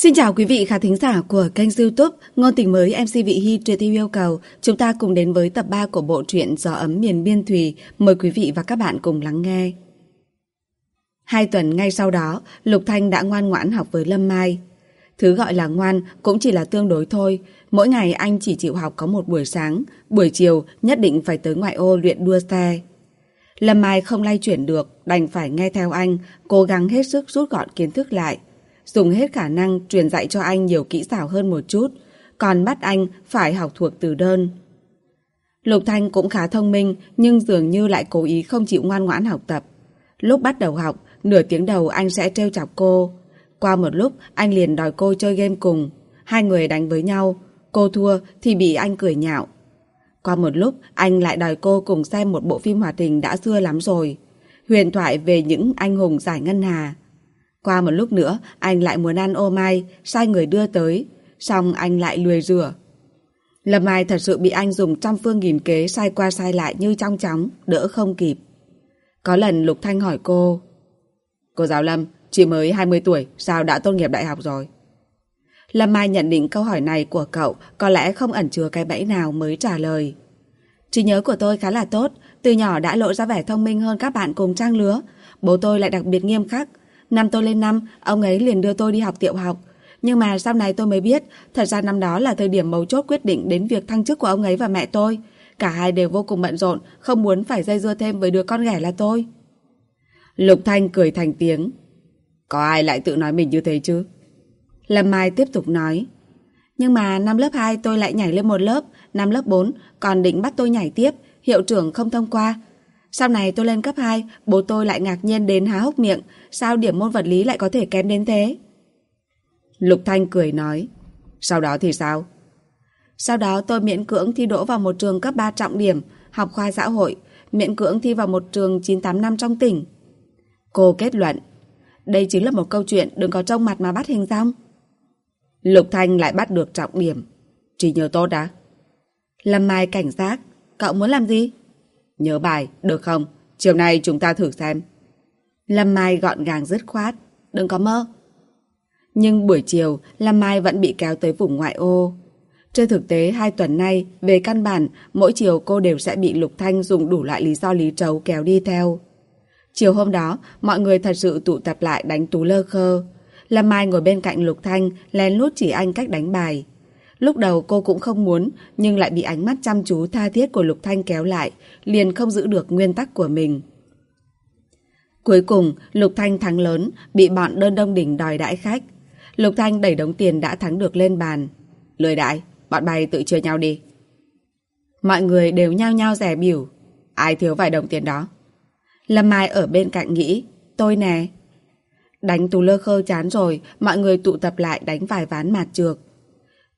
Xin chào quý vị khán thính giả của kênh youtube Ngôn tình mới MC Vị Hy truyền theo yêu cầu. Chúng ta cùng đến với tập 3 của bộ truyện Gió ấm miền biên thùy. Mời quý vị và các bạn cùng lắng nghe. Hai tuần ngay sau đó, Lục Thanh đã ngoan ngoãn học với Lâm Mai. Thứ gọi là ngoan cũng chỉ là tương đối thôi. Mỗi ngày anh chỉ chịu học có một buổi sáng, buổi chiều nhất định phải tới ngoại ô luyện đua xe. Lâm Mai không lay chuyển được, đành phải nghe theo anh, cố gắng hết sức rút gọn kiến thức lại dùng hết khả năng truyền dạy cho anh nhiều kỹ xảo hơn một chút, còn bắt anh phải học thuộc từ đơn. Lục Thanh cũng khá thông minh nhưng dường như lại cố ý không chịu ngoan ngoãn học tập. Lúc bắt đầu học, nửa tiếng đầu anh sẽ trêu chọc cô. Qua một lúc, anh liền đòi cô chơi game cùng. Hai người đánh với nhau. Cô thua thì bị anh cười nhạo. Qua một lúc, anh lại đòi cô cùng xem một bộ phim hoạt hình đã xưa lắm rồi. Huyền thoại về những anh hùng giải ngân hà. Qua một lúc nữa, anh lại muốn ăn ô mai, sai người đưa tới, xong anh lại lười rửa. Lâm Mai thật sự bị anh dùng trăm phương nghìn kế sai qua sai lại như trong chóng, đỡ không kịp. Có lần Lục Thanh hỏi cô, Cô giáo Lâm, chỉ mới 20 tuổi, sao đã tốt nghiệp đại học rồi? Lâm Mai nhận định câu hỏi này của cậu có lẽ không ẩn chứa cái bẫy nào mới trả lời. Trí nhớ của tôi khá là tốt, từ nhỏ đã lộ ra vẻ thông minh hơn các bạn cùng trang lứa. Bố tôi lại đặc biệt nghiêm khắc, Năm tôi lên năm, ông ấy liền đưa tôi đi học tiểu học. Nhưng mà sau này tôi mới biết, thật ra năm đó là thời điểm mấu chốt quyết định đến việc thăng chức của ông ấy và mẹ tôi. Cả hai đều vô cùng bận rộn, không muốn phải dây dưa thêm với đứa con ghẻ là tôi. Lục Thanh cười thành tiếng. Có ai lại tự nói mình như thế chứ? Lâm Mai tiếp tục nói. Nhưng mà năm lớp 2 tôi lại nhảy lên một lớp, năm lớp 4 còn định bắt tôi nhảy tiếp, hiệu trưởng không thông qua. Sau này tôi lên cấp 2, bố tôi lại ngạc nhiên đến há hốc miệng, sao điểm môn vật lý lại có thể kém đến thế? Lục Thanh cười nói, sau đó thì sao? Sau đó tôi miễn cưỡng thi đỗ vào một trường cấp 3 trọng điểm, học khoa xã hội, miễn cưỡng thi vào một trường 98 năm trong tỉnh. Cô kết luận, đây chính là một câu chuyện đừng có trông mặt mà bắt hình dong. Lục Thanh lại bắt được trọng điểm. Chỉ nhớ tốt đã. Lâm Mai cảnh giác, cậu muốn làm gì? Nhớ bài, được không? Chiều nay chúng ta thử xem. Lâm Mai gọn gàng dứt khoát. Đừng có mơ. Nhưng buổi chiều, Lâm Mai vẫn bị kéo tới vùng ngoại ô. Trên thực tế, hai tuần nay, về căn bản, mỗi chiều cô đều sẽ bị Lục Thanh dùng đủ loại lý do lý trấu kéo đi theo. Chiều hôm đó, mọi người thật sự tụ tập lại đánh tú lơ khơ. Lâm Mai ngồi bên cạnh Lục Thanh, lén lút chỉ anh cách đánh bài. Lúc đầu cô cũng không muốn, nhưng lại bị ánh mắt chăm chú tha thiết của Lục Thanh kéo lại, liền không giữ được nguyên tắc của mình. Cuối cùng, Lục Thanh thắng lớn, bị bọn đơn đông đỉnh đòi đãi khách. Lục Thanh đẩy đống tiền đã thắng được lên bàn. Lười đại, bọn bay tự chia nhau đi. Mọi người đều nhao nhao rẻ biểu. Ai thiếu vài đồng tiền đó? Lâm Mai ở bên cạnh nghĩ, tôi nè. Đánh tù lơ khơ chán rồi, mọi người tụ tập lại đánh vài ván mạt trược.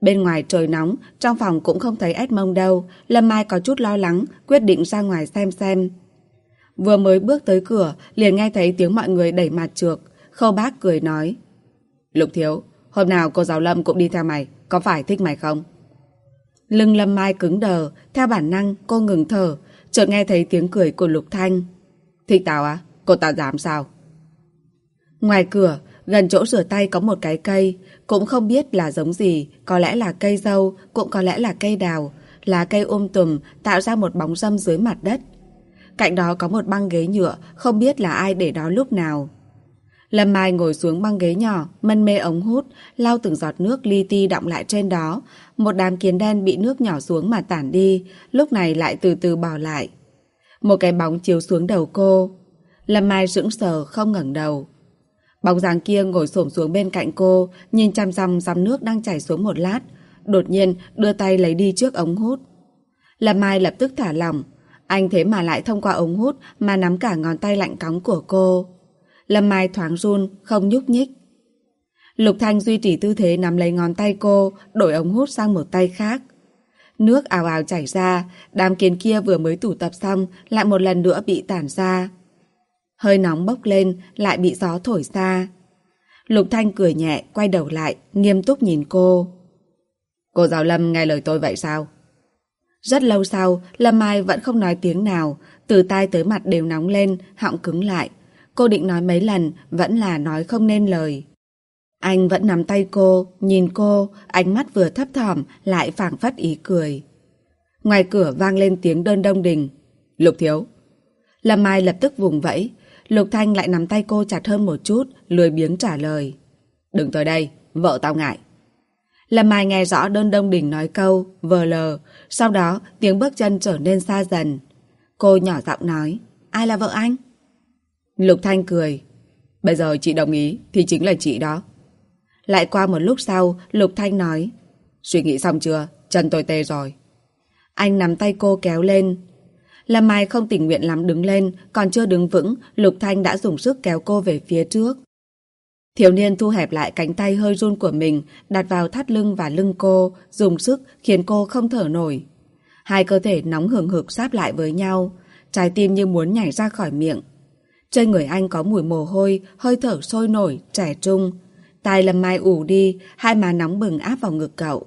Bên ngoài trời nóng, trong phòng cũng không thấy Edmond đâu. Lâm Mai có chút lo lắng, quyết định ra ngoài xem xem. Vừa mới bước tới cửa, liền nghe thấy tiếng mọi người đẩy mặt trược. Khâu bác cười nói. Lục thiếu, hôm nào cô giáo Lâm cũng đi theo mày, có phải thích mày không? Lưng Lâm Mai cứng đờ, theo bản năng cô ngừng thở, chợt nghe thấy tiếng cười của Lục Thanh. Thích tao á? Cô tao dám sao? Ngoài cửa, gần chỗ rửa tay có một cái cây, cũng không biết là giống gì, có lẽ là cây dâu, cũng có lẽ là cây đào, là cây ôm tùm tạo ra một bóng râm dưới mặt đất. Cạnh đó có một băng ghế nhựa, không biết là ai để đó lúc nào. Lâm Mai ngồi xuống băng ghế nhỏ, mân mê ống hút, lau từng giọt nước li ti đọng lại trên đó. Một đám kiến đen bị nước nhỏ xuống mà tản đi, lúc này lại từ từ bỏ lại. Một cái bóng chiếu xuống đầu cô. Lâm Mai sững sờ không ngẩng đầu. Bóng dáng kia ngồi xổm xuống bên cạnh cô, nhìn chăm chăm dòng nước đang chảy xuống một lát. Đột nhiên đưa tay lấy đi trước ống hút. Lâm Mai lập tức thả lỏng. Anh thế mà lại thông qua ống hút mà nắm cả ngón tay lạnh cóng của cô. Lâm Mai thoáng run, không nhúc nhích. Lục Thanh duy trì tư thế nắm lấy ngón tay cô, đổi ống hút sang một tay khác. Nước ào ào chảy ra, đám kiến kia vừa mới tụ tập xong, lại một lần nữa bị tản ra. Hơi nóng bốc lên, lại bị gió thổi xa. Lục Thanh cười nhẹ, quay đầu lại, nghiêm túc nhìn cô. Cô giáo Lâm nghe lời tôi vậy sao? Rất lâu sau, Lâm Mai vẫn không nói tiếng nào, từ tai tới mặt đều nóng lên, họng cứng lại. Cô định nói mấy lần, vẫn là nói không nên lời. Anh vẫn nắm tay cô, nhìn cô, ánh mắt vừa thấp thỏm, lại phảng phất ý cười. Ngoài cửa vang lên tiếng đơn đông đình. Lục thiếu. Lâm Mai lập tức vùng vẫy. Lục Thanh lại nắm tay cô chặt hơn một chút, lười biếng trả lời. Đừng tới đây, vợ tao ngại. Lâm Mai nghe rõ đơn đông đình nói câu, vờ lờ, sau đó tiếng bước chân trở nên xa dần. Cô nhỏ giọng nói, ai là vợ anh? Lục Thanh cười, bây giờ chị đồng ý thì chính là chị đó. Lại qua một lúc sau, Lục Thanh nói, suy nghĩ xong chưa, chân tôi tê rồi. Anh nắm tay cô kéo lên. Lâm Mai không tình nguyện lắm đứng lên, còn chưa đứng vững, Lục Thanh đã dùng sức kéo cô về phía trước. Thiếu niên thu hẹp lại cánh tay hơi run của mình, đặt vào thắt lưng và lưng cô, dùng sức khiến cô không thở nổi. Hai cơ thể nóng hừng hực sáp lại với nhau, trái tim như muốn nhảy ra khỏi miệng. Trên người anh có mùi mồ hôi, hơi thở sôi nổi, trẻ trung. Tai Lâm mai ủ đi, hai má nóng bừng áp vào ngực cậu.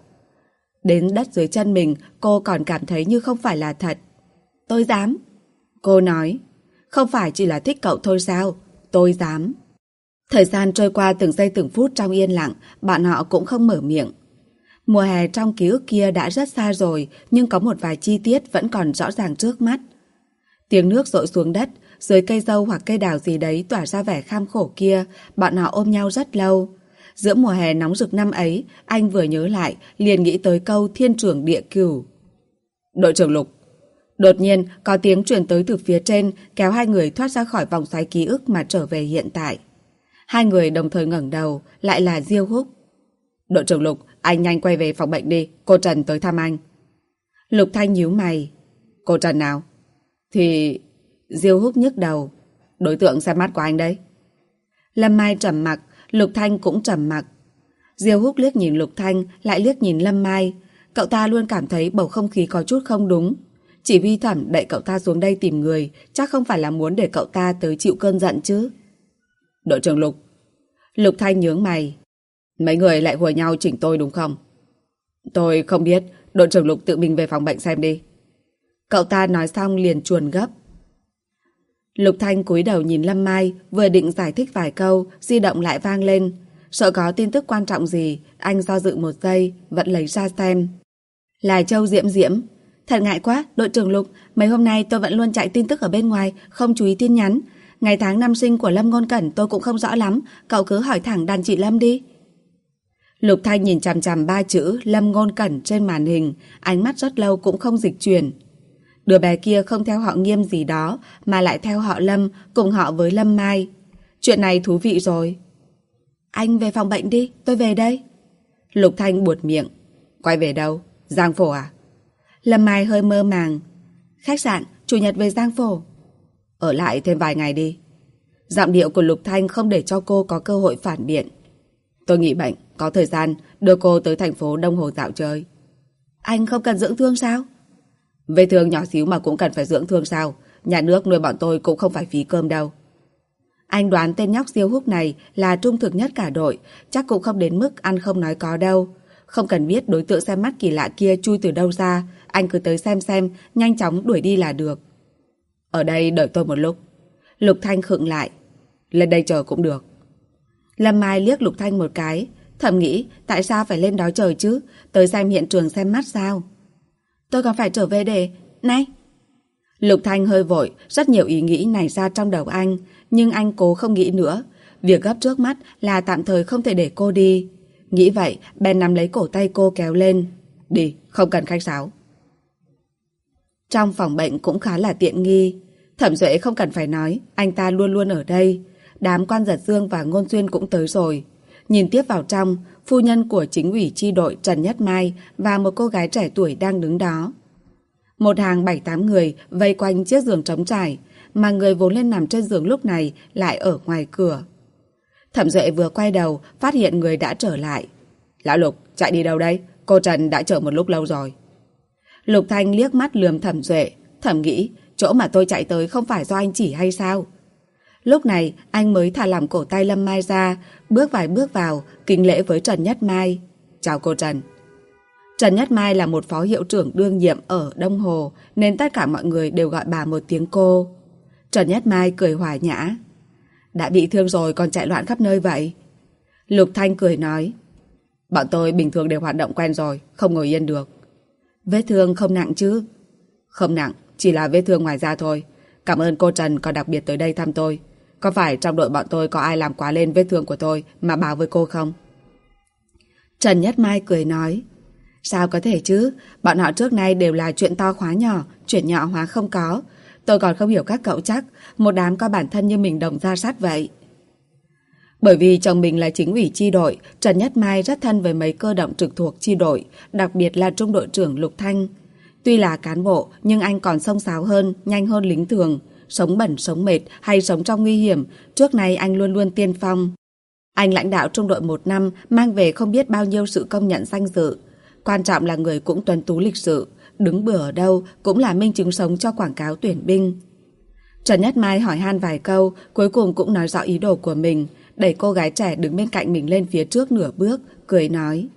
Đến đất dưới chân mình, cô còn cảm thấy như không phải là thật. Tôi dám. Cô nói, không phải chỉ là thích cậu thôi sao? Tôi dám. Thời gian trôi qua từng giây từng phút trong yên lặng, bạn họ cũng không mở miệng. Mùa hè trong ký ức kia đã rất xa rồi, nhưng có một vài chi tiết vẫn còn rõ ràng trước mắt. Tiếng nước rội xuống đất, dưới cây dâu hoặc cây đào gì đấy tỏa ra vẻ kham khổ kia, bọn họ ôm nhau rất lâu. Giữa mùa hè nóng rực năm ấy, anh vừa nhớ lại, liền nghĩ tới câu thiên trưởng địa cửu. Đội trưởng Lục Đột nhiên, có tiếng truyền tới từ phía trên, kéo hai người thoát ra khỏi vòng xoáy ký ức mà trở về hiện tại. Hai người đồng thời ngẩng đầu, lại là Diêu Húc. Đội trưởng Lục, anh nhanh quay về phòng bệnh đi, cô Trần tới thăm anh. Lục Thanh nhíu mày. Cô Trần nào? Thì... Diêu Húc nhức đầu. Đối tượng xem mắt của anh đấy. Lâm Mai trầm mặc, Lục Thanh cũng trầm mặc. Diêu Húc liếc nhìn Lục Thanh, lại liếc nhìn Lâm Mai. Cậu ta luôn cảm thấy bầu không khí có chút không đúng. Chỉ vi thẩm đẩy cậu ta xuống đây tìm người, chắc không phải là muốn để cậu ta tới chịu cơn giận chứ. Đội trưởng Lục. Lục Thanh nhướng mày. Mấy người lại hùa nhau chỉnh tôi đúng không? Tôi không biết, đội trưởng Lục tự mình về phòng bệnh xem đi. Cậu ta nói xong liền chuồn gấp. Lục Thanh cúi đầu nhìn Lâm Mai, vừa định giải thích vài câu, di động lại vang lên. Sợ có tin tức quan trọng gì, anh do dự một giây, vẫn lấy ra xem. Là Châu Diễm Diễm. Thật ngại quá, đội trưởng Lục, mấy hôm nay tôi vẫn luôn chạy tin tức ở bên ngoài, không chú ý tin nhắn. Ngày tháng năm sinh của Lâm Ngôn Cẩn tôi cũng không rõ lắm, cậu cứ hỏi thẳng đàn chị Lâm đi. Lục Thanh nhìn chằm chằm ba chữ Lâm Ngôn Cẩn trên màn hình, ánh mắt rất lâu cũng không dịch chuyển. Đứa bé kia không theo họ nghiêm gì đó, mà lại theo họ Lâm, cùng họ với Lâm Mai. Chuyện này thú vị rồi. Anh về phòng bệnh đi, tôi về đây. Lục Thanh buột miệng. Quay về đâu? Giang Phổ à? Lâm Mai hơi mơ màng. Khách sạn, Chủ nhật về Giang Phổ. Ở lại thêm vài ngày đi. Giọng điệu của Lục Thanh không để cho cô có cơ hội phản biện. Tôi nghỉ bệnh, có thời gian đưa cô tới thành phố Đông Hồ dạo chơi. Anh không cần dưỡng thương sao? Vết thương nhỏ xíu mà cũng cần phải dưỡng thương sao? Nhà nước nuôi bọn tôi cũng không phải phí cơm đâu. Anh đoán tên nhóc siêu húc này là trung thực nhất cả đội, chắc cũng không đến mức ăn không nói có đâu. Không cần biết đối tượng xem mắt kỳ lạ kia chui từ đâu ra, anh cứ tới xem xem, nhanh chóng đuổi đi là được. Ở đây đợi tôi một lúc. Lục Thanh khựng lại. Lên đây chờ cũng được. Lâm Mai liếc Lục Thanh một cái, thầm nghĩ tại sao phải lên đó chờ chứ, tới xem hiện trường xem mắt sao. Tôi còn phải trở về để... Này! Lục Thanh hơi vội, rất nhiều ý nghĩ nảy ra trong đầu anh, nhưng anh cố không nghĩ nữa. Việc gấp trước mắt là tạm thời không thể để cô đi. Nghĩ vậy, Ben nắm lấy cổ tay cô kéo lên. Đi, không cần khách sáo. Trong phòng bệnh cũng khá là tiện nghi. Thẩm Duệ không cần phải nói, anh ta luôn luôn ở đây. Đám quan giật dương và ngôn duyên cũng tới rồi. Nhìn tiếp vào trong, phu nhân của chính ủy chi đội Trần Nhất Mai và một cô gái trẻ tuổi đang đứng đó. Một hàng bảy tám người vây quanh chiếc giường trống trải, mà người vốn lên nằm trên giường lúc này lại ở ngoài cửa. Thẩm Duệ vừa quay đầu, phát hiện người đã trở lại. Lão Lục, chạy đi đâu đây? Cô Trần đã chờ một lúc lâu rồi. Lục Thanh liếc mắt lườm Thẩm Duệ, thẩm nghĩ, chỗ mà tôi chạy tới không phải do anh chỉ hay sao? Lúc này, anh mới thả lỏng cổ tay Lâm Mai ra, bước vài bước vào, kính lễ với Trần Nhất Mai. Chào cô Trần. Trần Nhất Mai là một phó hiệu trưởng đương nhiệm ở Đông Hồ, nên tất cả mọi người đều gọi bà một tiếng cô. Trần Nhất Mai cười hòa nhã. Đã bị thương rồi còn chạy loạn khắp nơi vậy. Lục Thanh cười nói. Bọn tôi bình thường đều hoạt động quen rồi, không ngồi yên được. Vết thương không nặng chứ? Không nặng, chỉ là vết thương ngoài da thôi. Cảm ơn cô Trần còn đặc biệt tới đây thăm tôi. Có phải trong đội bọn tôi có ai làm quá lên vết thương của tôi mà báo với cô không? Trần Nhất Mai cười nói. Sao có thể chứ? Bọn họ trước nay đều là chuyện to khóa nhỏ, chuyện nhỏ hóa không có. Tôi còn không hiểu các cậu chắc, một đám có bản thân như mình đồng ra sát vậy. Bởi vì chồng mình là chính ủy chi đội, Trần Nhất Mai rất thân với mấy cơ động trực thuộc chi đội, đặc biệt là trung đội trưởng Lục Thanh. Tuy là cán bộ, nhưng anh còn sông sáo hơn, nhanh hơn lính thường. Sống bẩn, sống mệt hay sống trong nguy hiểm, trước nay anh luôn luôn tiên phong. Anh lãnh đạo trung đội một năm, mang về không biết bao nhiêu sự công nhận danh dự. Quan trọng là người cũng tuân tú lịch sự, đứng bừa ở đâu cũng là minh chứng sống cho quảng cáo tuyển binh. Trần Nhất Mai hỏi han vài câu, cuối cùng cũng nói rõ ý đồ của mình, đẩy cô gái trẻ đứng bên cạnh mình lên phía trước nửa bước, cười nói.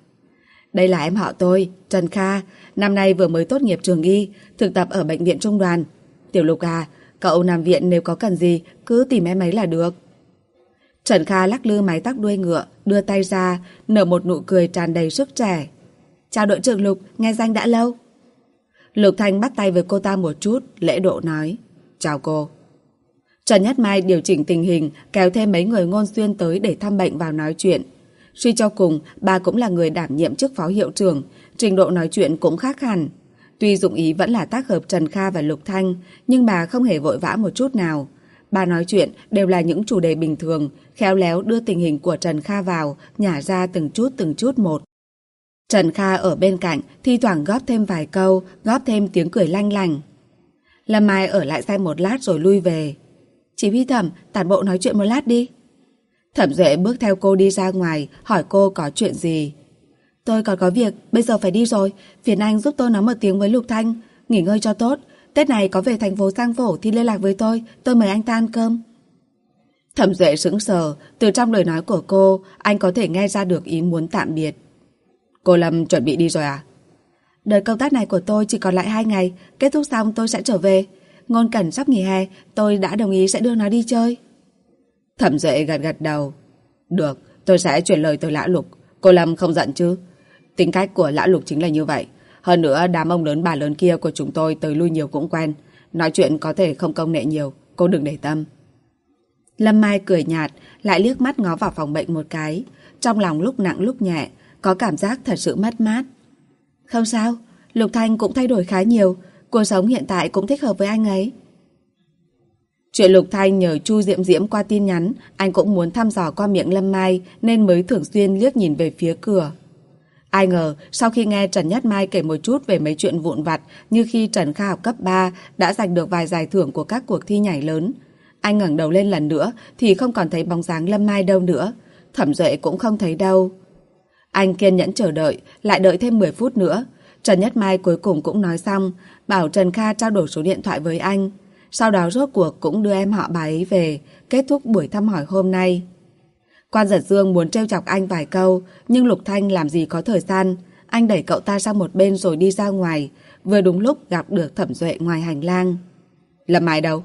Đây là em họ tôi, Trần Kha, năm nay vừa mới tốt nghiệp trường y, thực tập ở bệnh viện trung đoàn. Tiểu Lục à, cậu nằm viện nếu có cần gì, cứ tìm em ấy là được. Trần Kha lắc lư mái tóc đuôi ngựa, đưa tay ra, nở một nụ cười tràn đầy sức trẻ. Chào đội trưởng Lục, nghe danh đã lâu. Lục Thanh bắt tay với cô ta một chút, lễ độ nói. Chào cô. Trần Nhất Mai điều chỉnh tình hình, kéo thêm mấy người ngôn xuyên tới để thăm bệnh vào nói chuyện. Suy cho cùng, bà cũng là người đảm nhiệm chức phó hiệu trưởng, trình độ nói chuyện cũng khác hẳn. Tuy dụng ý vẫn là tác hợp Trần Kha và Lục Thanh, nhưng bà không hề vội vã một chút nào. Bà nói chuyện đều là những chủ đề bình thường, khéo léo đưa tình hình của Trần Kha vào, nhả ra từng chút từng chút một. Trần Kha ở bên cạnh, thi thoảng góp thêm vài câu, góp thêm tiếng cười lanh lành. Lâm Mai ở lại xem một lát rồi lui về. Chị Huy Thẩm, tản bộ nói chuyện một lát đi. Thẩm Duệ bước theo cô đi ra ngoài, hỏi cô có chuyện gì. Tôi còn có việc, bây giờ phải đi rồi. Phiền anh giúp tôi nói một tiếng với Lục Thanh, nghỉ ngơi cho tốt. Tết này có về thành phố Giang Phổ thì liên lạc với tôi, tôi mời anh ta ăn cơm. Thẩm Duệ sững sờ, từ trong lời nói của cô, anh có thể nghe ra được ý muốn tạm biệt. Cô Lâm chuẩn bị đi rồi à? Đợt công tác này của tôi chỉ còn lại hai ngày, kết thúc xong tôi sẽ trở về. Ngôn Cẩn sắp nghỉ hè, tôi đã đồng ý sẽ đưa nó đi chơi. Thẩm Duệ gật gật đầu. Được, tôi sẽ chuyển lời tới Lã Lục. Cô Lâm không giận chứ? Tính cách của Lã Lục chính là như vậy. Hơn nữa, đám ông lớn bà lớn kia của chúng tôi tới lui nhiều cũng quen. Nói chuyện có thể không công nghệ nhiều, cô đừng để tâm. Lâm Mai cười nhạt, lại liếc mắt ngó vào phòng bệnh một cái. Trong lòng lúc nặng lúc nhẹ, có cảm giác thật sự mất mát. Không sao, Lục Thanh cũng thay đổi khá nhiều, cuộc sống hiện tại cũng thích hợp với anh ấy. Chuyện Lục Thanh nhờ Chu Diệm Diễm qua tin nhắn, anh cũng muốn thăm dò qua miệng Lâm Mai nên mới thường xuyên liếc nhìn về phía cửa. Ai ngờ, sau khi nghe Trần Nhất Mai kể một chút về mấy chuyện vụn vặt như khi Trần Kha học cấp 3 đã giành được vài giải thưởng của các cuộc thi nhảy lớn, anh ngẩng đầu lên lần nữa thì không còn thấy bóng dáng Lâm Mai đâu nữa. Thẩm Duệ cũng không thấy đâu. Anh kiên nhẫn chờ đợi, lại đợi thêm 10 phút nữa. Trần Nhất Mai cuối cùng cũng nói xong, bảo Trần Kha trao đổi số điện thoại với anh. Sau đó rốt cuộc cũng đưa em họ bà ấy về, kết thúc buổi thăm hỏi hôm nay. Quan giật dương muốn trêu chọc anh vài câu, nhưng Lục Thanh làm gì có thời gian. Anh đẩy cậu ta sang một bên rồi đi ra ngoài, vừa đúng lúc gặp được thẩm duệ ngoài hành lang. Lâm Mai đâu?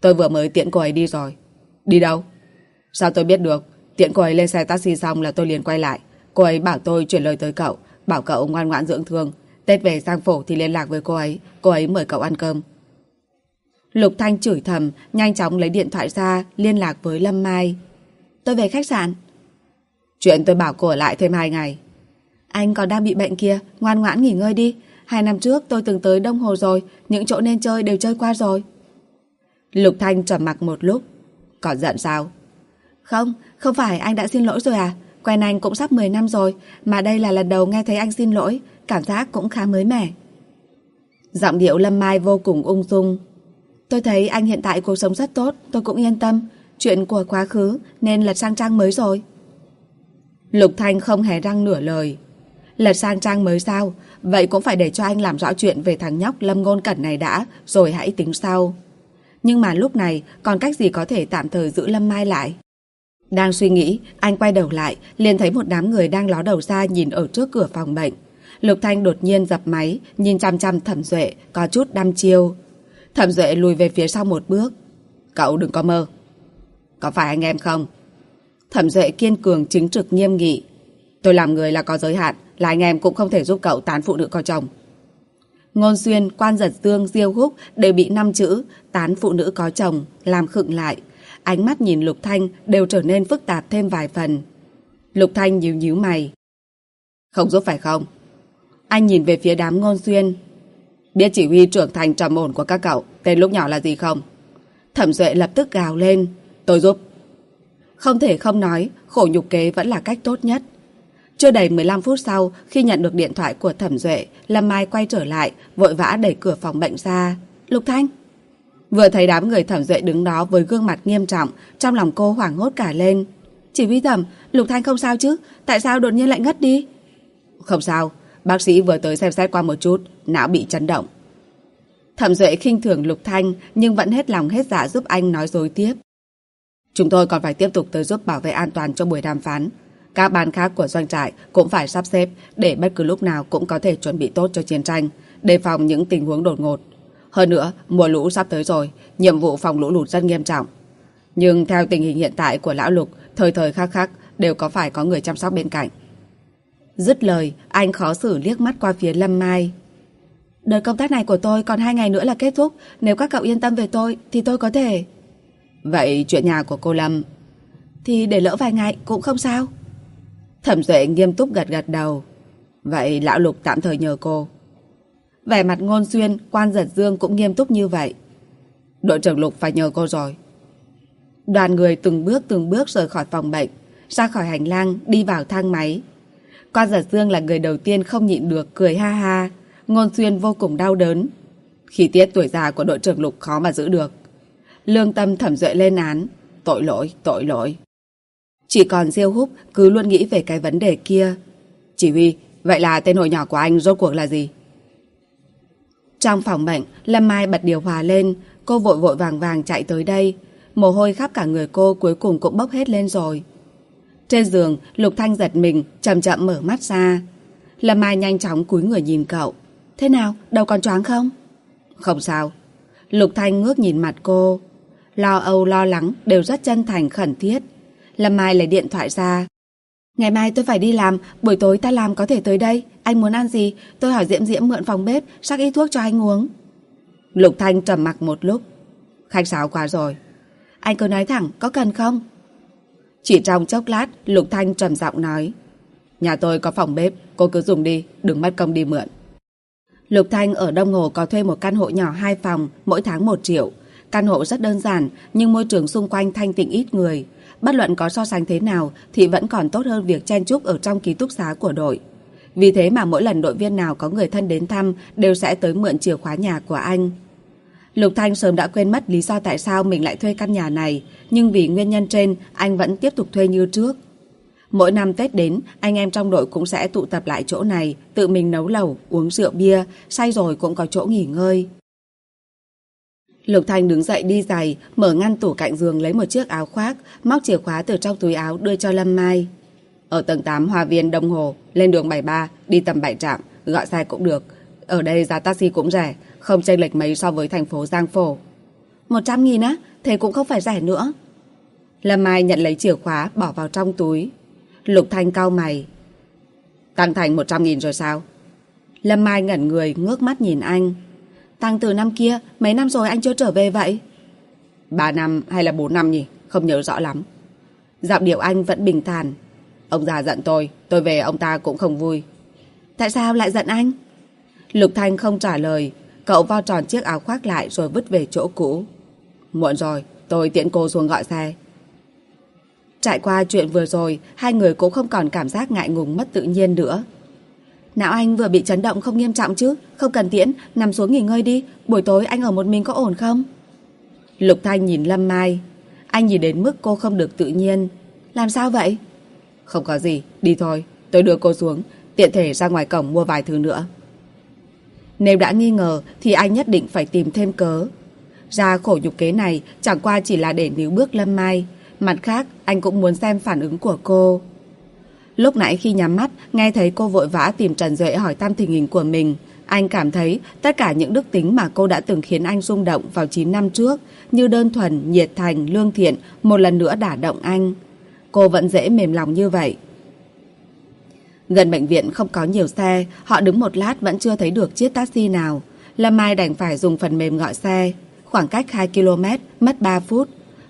Tôi vừa mới tiễn cô ấy đi rồi. Đi đâu? Sao tôi biết được? Tiễn cô ấy lên xe taxi xong là tôi liền quay lại. Cô ấy bảo tôi chuyển lời tới cậu, bảo cậu ngoan ngoãn dưỡng thương. Tết về sang phổ thì liên lạc với cô ấy, cô ấy mời cậu ăn cơm. Lục Thanh chửi thầm, nhanh chóng lấy điện thoại ra, liên lạc với Lâm Mai. Tôi về khách sạn. Chuyện tôi bảo cô ở lại thêm hai ngày. Anh còn đang bị bệnh kia, ngoan ngoãn nghỉ ngơi đi. Hai năm trước tôi từng tới Đông Hồ rồi, những chỗ nên chơi đều chơi qua rồi. Lục Thanh trầm mặc một lúc. Còn giận sao? Không, không phải anh đã xin lỗi rồi à? Quen anh cũng sắp 10 năm rồi, mà đây là lần đầu nghe thấy anh xin lỗi, cảm giác cũng khá mới mẻ. Giọng điệu Lâm Mai vô cùng ung dung. Tôi thấy anh hiện tại cuộc sống rất tốt, tôi cũng yên tâm. Chuyện của quá khứ nên lật sang trang mới rồi. Lục Thanh không hề răng nửa lời. Lật sang trang mới sao? Vậy cũng phải để cho anh làm rõ chuyện về thằng nhóc Lâm Ngôn Cẩn này đã, rồi hãy tính sau. Nhưng mà lúc này còn cách gì có thể tạm thời giữ Lâm Mai lại? Đang suy nghĩ, anh quay đầu lại, liền thấy một đám người đang ló đầu ra nhìn ở trước cửa phòng bệnh. Lục Thanh đột nhiên dập máy, nhìn chăm chăm Thẩm Duệ, có chút đăm chiêu. Thẩm Duệ lùi về phía sau một bước. Cậu đừng có mơ. Có phải anh em không? Thẩm Duệ kiên cường chính trực nghiêm nghị. Tôi làm người là có giới hạn, là anh em cũng không thể giúp cậu tán phụ nữ có chồng. Ngôn Xuyên, Quan Giật Dương, Diêu Húc đều bị năm chữ tán phụ nữ có chồng làm khựng lại. Ánh mắt nhìn Lục Thanh đều trở nên phức tạp thêm vài phần. Lục Thanh nhíu nhíu mày. Không giúp phải không? Anh nhìn về phía đám Ngôn Xuyên. Biết chỉ huy trưởng thành trầm ổn của các cậu tên lúc nhỏ là gì không? Thẩm Duệ lập tức gào lên. Tôi giúp. Không thể không nói, khổ nhục kế vẫn là cách tốt nhất. Chưa đầy 15 phút sau, khi nhận được điện thoại của Thẩm Duệ, Lâm Mai quay trở lại, vội vã đẩy cửa phòng bệnh ra. Lục Thanh! Vừa thấy đám người Thẩm Duệ đứng đó với gương mặt nghiêm trọng, trong lòng cô hoảng hốt cả lên. Chỉ huy thẩm, Lục Thanh không sao chứ? Tại sao đột nhiên lại ngất đi? Không sao, bác sĩ vừa tới xem xét qua một chút, não bị chấn động. Thẩm Duệ khinh thường Lục Thanh nhưng vẫn hết lòng hết dạ giúp anh nói dối tiếp. Chúng tôi còn phải tiếp tục tới giúp bảo vệ an toàn cho buổi đàm phán. Các ban khác của doanh trại cũng phải sắp xếp để bất cứ lúc nào cũng có thể chuẩn bị tốt cho chiến tranh, đề phòng những tình huống đột ngột. Hơn nữa, mùa lũ sắp tới rồi, nhiệm vụ phòng lũ lụt rất nghiêm trọng. Nhưng theo tình hình hiện tại của Lão Lục, thời thời khắc khắc đều có phải có người chăm sóc bên cạnh. Dứt lời, anh khó xử liếc mắt qua phía Lâm Mai. Đợt công tác này của tôi còn hai ngày nữa là kết thúc, nếu các cậu yên tâm về tôi thì tôi có thể... Vậy chuyện nhà của cô Lâm Thì để lỡ vài ngày cũng không sao Thẩm Duệ nghiêm túc gật gật đầu Vậy lão lục tạm thời nhờ cô Vẻ mặt ngôn xuyên Quan giật dương cũng nghiêm túc như vậy Đội trưởng lục phải nhờ cô rồi Đoàn người từng bước từng bước rời khỏi phòng bệnh Ra khỏi hành lang Đi vào thang máy Quan giật dương là người đầu tiên không nhịn được Cười ha ha Ngôn xuyên vô cùng đau đớn Khi tiết tuổi già của đội trưởng lục khó mà giữ được Lương tâm thẩm duệ lên án. Tội lỗi, tội lỗi. Chỉ còn Diêu Húc cứ luôn nghĩ về cái vấn đề kia. Chỉ huy, vậy là tên hồi nhỏ của anh rốt cuộc là gì? Trong phòng bệnh, Lâm Mai bật điều hòa lên, cô vội vội vàng vàng chạy tới đây. Mồ hôi khắp cả người cô cuối cùng cũng bốc hết lên rồi. Trên giường, Lục Thanh giật mình, chậm chậm mở mắt ra. Lâm Mai nhanh chóng cúi người nhìn cậu. Thế nào, đầu còn choáng không? Không sao. Lục Thanh ngước nhìn mặt cô lo âu lo lắng đều rất chân thành khẩn thiết. Lâm Mai lấy điện thoại ra. Ngày mai tôi phải đi làm, buổi tối ta làm có thể tới đây. Anh muốn ăn gì? Tôi hỏi Diễm Diễm mượn phòng bếp, sắc ít thuốc cho anh uống. Lục Thanh trầm mặc một lúc. Khách sáo quá rồi. Anh cứ nói thẳng, có cần không? Chỉ trong chốc lát, Lục Thanh trầm giọng nói. Nhà tôi có phòng bếp, cô cứ dùng đi, đừng mất công đi mượn. Lục Thanh ở Đông Hồ có thuê một căn hộ nhỏ hai phòng, mỗi tháng một triệu. Căn hộ rất đơn giản, nhưng môi trường xung quanh thanh tịnh ít người. Bất luận có so sánh thế nào thì vẫn còn tốt hơn việc chen chúc ở trong ký túc xá của đội. Vì thế mà mỗi lần đội viên nào có người thân đến thăm đều sẽ tới mượn chìa khóa nhà của anh. Lục Thanh sớm đã quên mất lý do tại sao mình lại thuê căn nhà này, nhưng vì nguyên nhân trên anh vẫn tiếp tục thuê như trước. Mỗi năm Tết đến, anh em trong đội cũng sẽ tụ tập lại chỗ này, tự mình nấu lẩu, uống rượu bia, say rồi cũng có chỗ nghỉ ngơi. Lục Thanh đứng dậy đi giày, mở ngăn tủ cạnh giường lấy một chiếc áo khoác, móc chìa khóa từ trong túi áo đưa cho Lâm Mai. Ở tầng 8 Hòa Viên Đông Hồ, lên đường 73, đi tầm 7 trạm, gọi xe cũng được. Ở đây giá taxi cũng rẻ, không chênh lệch mấy so với thành phố Giang Phổ. 100 nghìn á, thế cũng không phải rẻ nữa. Lâm Mai nhận lấy chìa khóa bỏ vào trong túi. Lục Thanh cau mày. Tăng thành 100 nghìn rồi sao? Lâm Mai ngẩn người ngước mắt nhìn anh. Tăng từ năm kia, mấy năm rồi anh chưa trở về vậy? Ba năm hay là bốn năm nhỉ? Không nhớ rõ lắm. Giọng điệu anh vẫn bình thản. Ông già giận tôi, tôi về ông ta cũng không vui. Tại sao lại giận anh? Lục Thanh không trả lời. Cậu vo tròn chiếc áo khoác lại rồi vứt về chỗ cũ. Muộn rồi, tôi tiễn cô xuống gọi xe. Trải qua chuyện vừa rồi, hai người cũng không còn cảm giác ngại ngùng mất tự nhiên nữa. Não anh vừa bị chấn động không nghiêm trọng chứ? Không cần tiễn, nằm xuống nghỉ ngơi đi. Buổi tối anh ở một mình có ổn không? Lục Thanh nhìn Lâm Mai. Anh nhìn đến mức cô không được tự nhiên. Làm sao vậy? Không có gì, đi thôi. Tôi đưa cô xuống, tiện thể ra ngoài cổng mua vài thứ nữa. Nếu đã nghi ngờ Thì anh nhất định phải tìm thêm cớ. Ra khổ nhục kế này Chẳng qua chỉ là để níu bước Lâm Mai. Mặt khác anh cũng muốn xem phản ứng của cô Lúc nãy khi nhắm mắt, nghe thấy cô vội vã tìm Trần Duệ hỏi thăm tình hình của mình. Anh cảm thấy tất cả những đức tính mà cô đã từng khiến anh rung động vào 9 năm trước, như đơn thuần, nhiệt thành, lương thiện, một lần nữa đả động anh. cô vẫn dễ mềm lòng như vậy. Gần bệnh viện không có nhiều xe, họ đứng một lát vẫn chưa thấy được chiếc taxi nào. Lâm Mai đành phải dùng phần mềm gọi xe. Khoảng cách 2 km, mất 3 phút.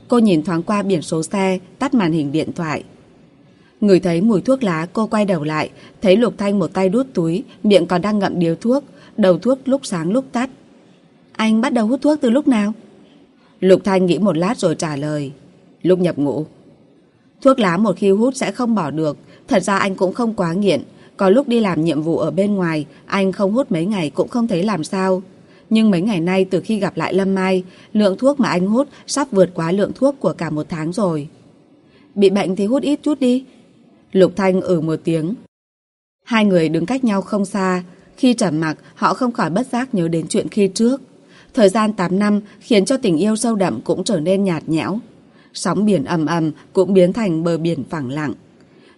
Cô nhìn thoáng qua biển số xe, tắt màn hình điện thoại. Người thấy mùi thuốc lá, cô quay đầu lại, thấy Lục Thanh một tay đút túi, miệng còn đang ngậm điếu thuốc, đầu thuốc lúc sáng lúc tắt. Anh bắt đầu hút thuốc từ lúc nào? Lục Thanh nghĩ một lát rồi trả lời. Lúc nhập ngũ. Thuốc lá một khi hút sẽ không bỏ được, thật ra anh cũng không quá nghiện. Có lúc đi làm nhiệm vụ ở bên ngoài, anh không hút mấy ngày cũng không thấy làm sao. Nhưng mấy ngày nay từ khi gặp lại Lâm Mai, lượng thuốc mà anh hút sắp vượt quá lượng thuốc của cả một tháng rồi. Bị bệnh thì hút ít chút đi. Lục Thanh ừ một tiếng. Hai người đứng cách nhau không xa. Khi trầm mặc, họ không khỏi bất giác nhớ đến chuyện khi trước. Thời gian 8 năm khiến cho tình yêu sâu đậm cũng trở nên nhạt nhẽo. Sóng biển ầm ầm cũng biến thành bờ biển phẳng lặng.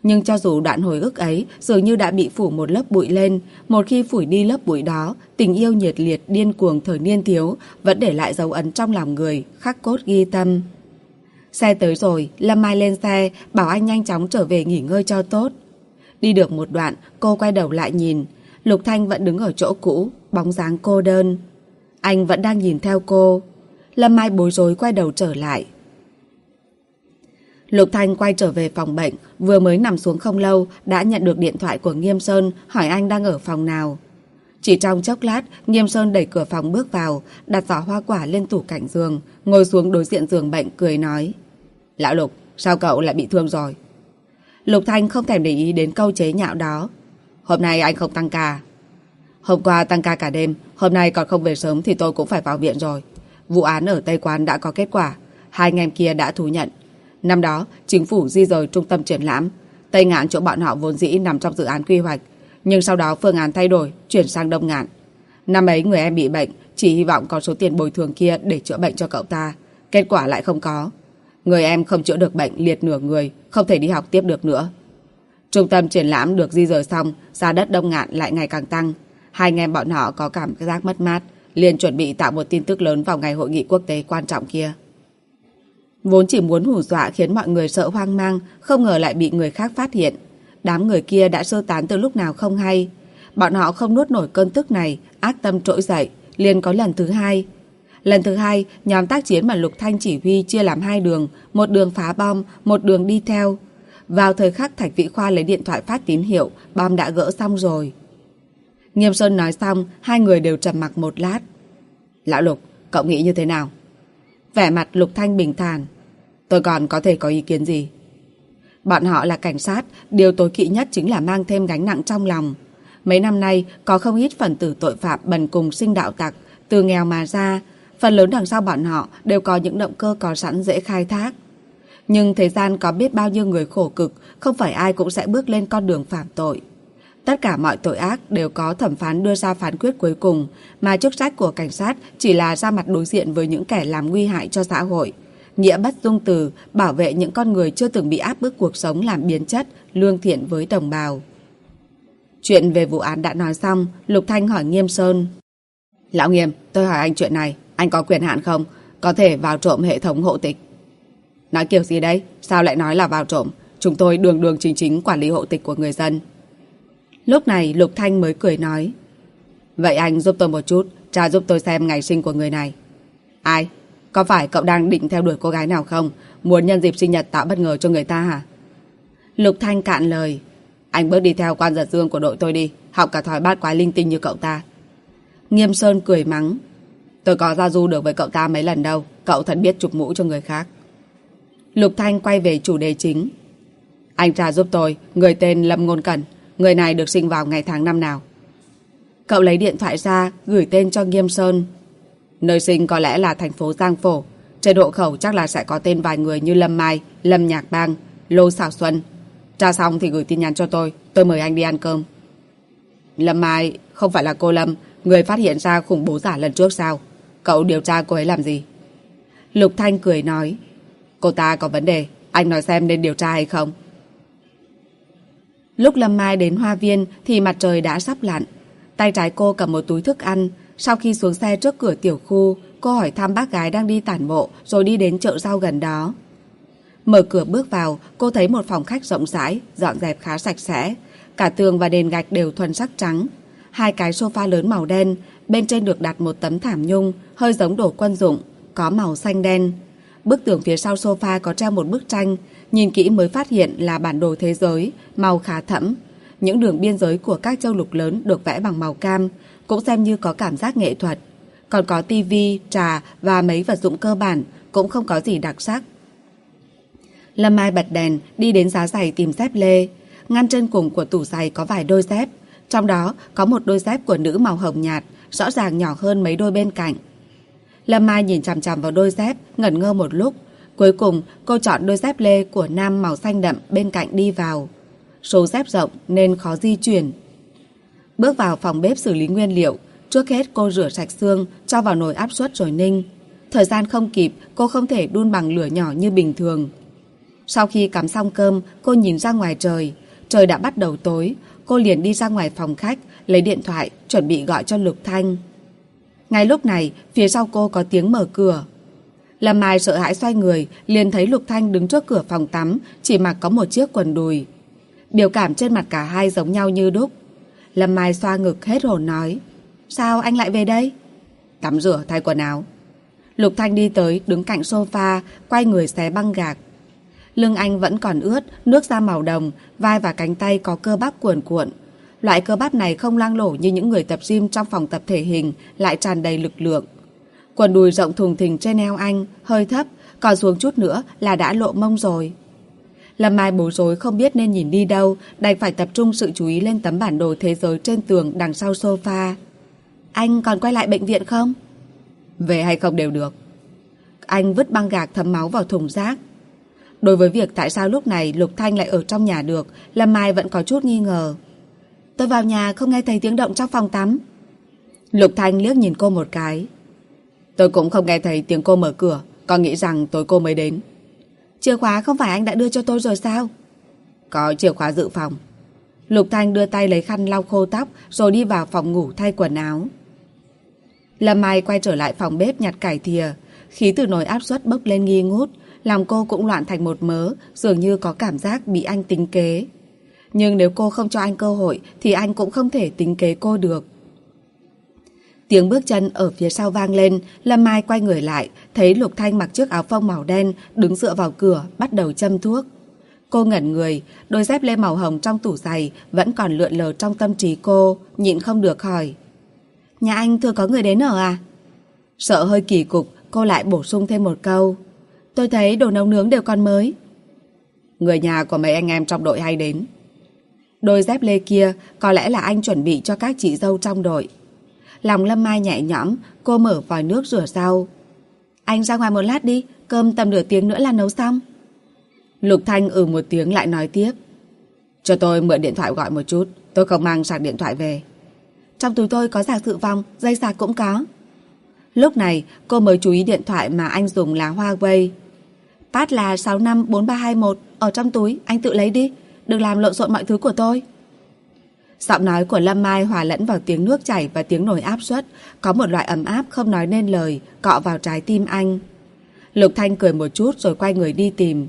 Nhưng cho dù đoạn hồi ức ấy dường như đã bị phủ một lớp bụi lên, một khi phủi đi lớp bụi đó, tình yêu nhiệt liệt điên cuồng thời niên thiếu vẫn để lại dấu ấn trong lòng người, khắc cốt ghi tâm. Xe tới rồi, Lâm Mai lên xe, bảo anh nhanh chóng trở về nghỉ ngơi cho tốt. Đi được một đoạn, cô quay đầu lại nhìn. Lục Thanh vẫn đứng ở chỗ cũ, bóng dáng cô đơn. Anh vẫn đang nhìn theo cô. Lâm Mai bối rối quay đầu trở lại. Lục Thanh quay trở về phòng bệnh, vừa mới nằm xuống không lâu đã nhận được điện thoại của Nghiêm Sơn hỏi anh đang ở phòng nào. Chỉ trong chốc lát, Nghiêm Sơn đẩy cửa phòng bước vào, đặt giỏ hoa quả lên tủ cạnh giường, ngồi xuống đối diện giường bệnh cười nói. Lão Lục, sao cậu lại bị thương rồi? Lục Thanh không thèm để ý đến câu chế nhạo đó. Hôm nay anh không tăng ca. Hôm qua tăng ca cả đêm, hôm nay còn không về sớm thì tôi cũng phải vào viện rồi. Vụ án ở Tây Quán đã có kết quả, hai anh em kia đã thú nhận. Năm đó, chính phủ di rời trung tâm triển lãm. Tây Ngạn chỗ bọn họ vốn dĩ nằm trong dự án quy hoạch, nhưng sau đó phương án thay đổi, chuyển sang Đông Ngạn. Năm ấy người em bị bệnh, chỉ hy vọng có số tiền bồi thường kia để chữa bệnh cho cậu ta. Kết quả lại không có. Người em không chữa được bệnh liệt nửa người, không thể đi học tiếp được nữa. Trung tâm triển lãm được di rời xong, giá đất Đông Ngạn lại ngày càng tăng. Hai anh em bọn họ có cảm giác mất mát, liền chuẩn bị tạo một tin tức lớn vào ngày hội nghị quốc tế quan trọng kia. Vốn chỉ muốn hù dọa khiến mọi người sợ hoang mang, không ngờ lại bị người khác phát hiện. Đám người kia đã sơ tán từ lúc nào không hay. Bọn họ không nuốt nổi cơn tức này, ác tâm trỗi dậy, liền có lần thứ hai. Lần thứ hai, nhóm tác chiến mà Lục Thanh chỉ huy chia làm hai đường, một đường phá bom, một đường đi theo. Vào thời khắc Thạch Vĩ Khoa lấy điện thoại phát tín hiệu, bom đã gỡ xong rồi. Nghiêm Sơn nói xong, hai người đều trầm mặc một lát. Lão Lục, cậu nghĩ như thế nào? Vẻ mặt Lục Thanh bình thản. Tôi còn có thể có ý kiến gì? Bọn họ là cảnh sát, điều tối kỵ nhất chính là mang thêm gánh nặng trong lòng. Mấy năm nay, có không ít phần tử tội phạm bần cùng sinh đạo tặc, từ nghèo mà ra, phần lớn đằng sau bọn họ đều có những động cơ có sẵn dễ khai thác. Nhưng thế gian có biết bao nhiêu người khổ cực, không phải ai cũng sẽ bước lên con đường phạm tội. Tất cả mọi tội ác đều có thẩm phán đưa ra phán quyết cuối cùng, mà chức trách của cảnh sát chỉ là ra mặt đối diện với những kẻ làm nguy hại cho xã hội. Nghĩa bất dung từ, bảo vệ những con người chưa từng bị áp bức cuộc sống làm biến chất, lương thiện với đồng bào. Chuyện về vụ án đã nói xong, Lục Thanh hỏi Nghiêm Sơn. Lão Nghiêm, tôi hỏi anh chuyện này, anh có quyền hạn không? Có thể vào trộm hệ thống hộ tịch. Nói kiểu gì đấy? Sao lại nói là vào trộm? Chúng tôi đường đường chính chính quản lý hộ tịch của người dân. Lúc này Lục Thanh mới cười nói, Vậy anh giúp tôi một chút Tra giúp tôi xem ngày sinh của người này Ai? Có phải cậu đang định theo đuổi cô gái nào không? Muốn nhân dịp sinh nhật tạo bất ngờ cho người ta hả? Lục Thanh cạn lời, Anh bước đi theo quan giật dương của đội tôi đi, Học cả thói bát quái linh tinh như cậu ta Nghiêm Sơn cười mắng Tôi có giao du được với cậu ta mấy lần đâu. Cậu thật biết chụp mũ cho người khác. Lục Thanh quay về chủ đề chính. Anh tra giúp tôi. Người tên Lâm Ngôn Cẩn. Người này được sinh vào ngày tháng năm nào. Cậu lấy điện thoại ra, Gửi tên cho Nghiêm Sơn. Nơi sinh có lẽ là thành phố Giang Phổ. Trên hộ khẩu chắc là sẽ có tên vài người như Lâm Mai, Lâm Nhạc Bang, Lô Xảo Xuân. Tra xong thì gửi tin nhắn cho tôi. Tôi mời anh đi ăn cơm. Lâm Mai, không phải là cô Lâm. Người phát hiện ra khủng bố giả lần trước sao? Cậu điều tra cô ấy làm gì Lục Thanh cười nói Cô ta có vấn đề Anh nói xem nên điều tra hay không Lúc Lâm Mai đến hoa viên thì mặt trời đã sắp lặn. Tay trái cô cầm một túi thức ăn. Sau khi xuống xe trước cửa tiểu khu, cô hỏi thăm bác gái đang đi tản bộ rồi đi đến chợ rau gần đó. Mở cửa bước vào, cô thấy một phòng khách rộng rãi, dọn dẹp khá sạch sẽ. Cả tường và nền gạch đều thuần sắc trắng. Hai cái sofa lớn màu đen, bên trên được đặt một tấm thảm nhung, hơi giống đồ quân dụng, có màu xanh đen. Bức tường phía sau sofa có treo một bức tranh, nhìn kỹ mới phát hiện là bản đồ thế giới, màu khá thẫm. Những đường biên giới của các châu lục lớn được vẽ bằng màu cam, cũng xem như có cảm giác nghệ thuật. Còn có tivi, trà và mấy vật dụng cơ bản, cũng không có gì đặc sắc. Lâm Mai bật đèn, đi đến giá giày tìm dép lê. Ngăn chân cùng của tủ giày có vài đôi dép, trong đó có một đôi dép của nữ màu hồng nhạt, rõ ràng nhỏ hơn mấy đôi bên cạnh. Lâm Mai nhìn chằm chằm vào đôi dép, ngẩn ngơ một lúc. Cuối cùng, cô chọn đôi dép lê của nam màu xanh đậm bên cạnh đi vào. Số dép rộng nên khó di chuyển. Bước vào phòng bếp xử lý nguyên liệu, trước hết cô rửa sạch xương, cho vào nồi áp suất rồi ninh. Thời gian không kịp, cô không thể đun bằng lửa nhỏ như bình thường. Sau khi cắm xong cơm, cô nhìn ra ngoài trời. Trời đã bắt đầu tối, cô liền đi ra ngoài phòng khách, lấy điện thoại, chuẩn bị gọi cho Lục Thanh. Ngay lúc này, phía sau cô có tiếng mở cửa. Lâm Mai sợ hãi xoay người, liền thấy Lục Thanh đứng trước cửa phòng tắm, chỉ mặc có một chiếc quần đùi. Biểu cảm trên mặt cả hai giống nhau như đúc. Lâm Mai xoa ngực hết hồn nói. Sao anh lại về đây? Tắm rửa thay quần áo. Lục Thanh đi tới, đứng cạnh sofa, quay người xé băng gạc. Lưng anh vẫn còn ướt, nước da màu đồng, vai và cánh tay có cơ bắp cuộn cuộn. Loại cơ bắp này không lang lổ như những người tập gym trong phòng tập thể hình, lại tràn đầy lực lượng. Quần đùi rộng thùng thình trên eo anh, hơi thấp, còn xuống chút nữa là đã lộ mông rồi. Lâm Mai bối rối không biết nên nhìn đi đâu, đành phải tập trung sự chú ý lên tấm bản đồ thế giới trên tường đằng sau sofa. Anh còn quay lại bệnh viện không? Về hay không đều được. Anh vứt băng gạc thấm máu vào thùng rác. Đối với việc tại sao lúc này Lục Thanh lại ở trong nhà được, Lâm Mai vẫn có chút nghi ngờ. Tôi vào nhà không nghe thấy tiếng động trong phòng tắm. Lục Thanh liếc nhìn cô một cái. Tôi cũng không nghe thấy tiếng cô mở cửa, còn nghĩ rằng tối cô mới đến. Chìa khóa không phải anh đã đưa cho tôi rồi sao? Có chìa khóa dự phòng. Lục Thanh đưa tay lấy khăn lau khô tóc rồi đi vào phòng ngủ thay quần áo. Lâm Mai quay trở lại phòng bếp nhặt cải thìa. Khí từ nồi áp suất bốc lên nghi ngút. Lòng cô cũng loạn thành một mớ, dường như có cảm giác bị anh tính kế. Nhưng nếu cô không cho anh cơ hội thì anh cũng không thể tính kế cô được. Tiếng bước chân ở phía sau vang lên, Lâm Mai quay người lại, thấy Lục Thanh mặc chiếc áo phông màu đen, đứng dựa vào cửa, bắt đầu châm thuốc. Cô ngẩn người, đôi dép lê màu hồng trong tủ giày vẫn còn lượn lờ trong tâm trí cô, nhịn không được hỏi. Nhà anh thưa có người đến ở à? Sợ hơi kỳ cục, cô lại bổ sung thêm một câu. Tôi thấy đồ nấu nướng đều còn mới. Người nhà của mấy anh em trong đội hay đến. Đôi dép lê kia có lẽ là anh chuẩn bị cho các chị dâu trong đội. Lòng Lâm Mai nhẹ nhõm, cô mở vòi nước rửa rau. Anh ra ngoài một lát đi, cơm tầm nửa tiếng nữa là nấu xong. Lục Thanh ừ một tiếng lại nói tiếp. Cho tôi mượn điện thoại gọi một chút, tôi không mang sạc điện thoại về. Trong túi tôi có sạc dự phòng, dây sạc cũng có. Lúc này cô mới chú ý điện thoại mà anh dùng là Huawei. Pad là 654321, ở trong túi, anh tự lấy đi, đừng làm lộn xộn mọi thứ của tôi. Giọng nói của Lâm Mai hòa lẫn vào tiếng nước chảy và tiếng nồi áp suất, có một loại ấm áp không nói nên lời, cọ vào trái tim anh. Lục Thanh cười một chút rồi quay người đi tìm.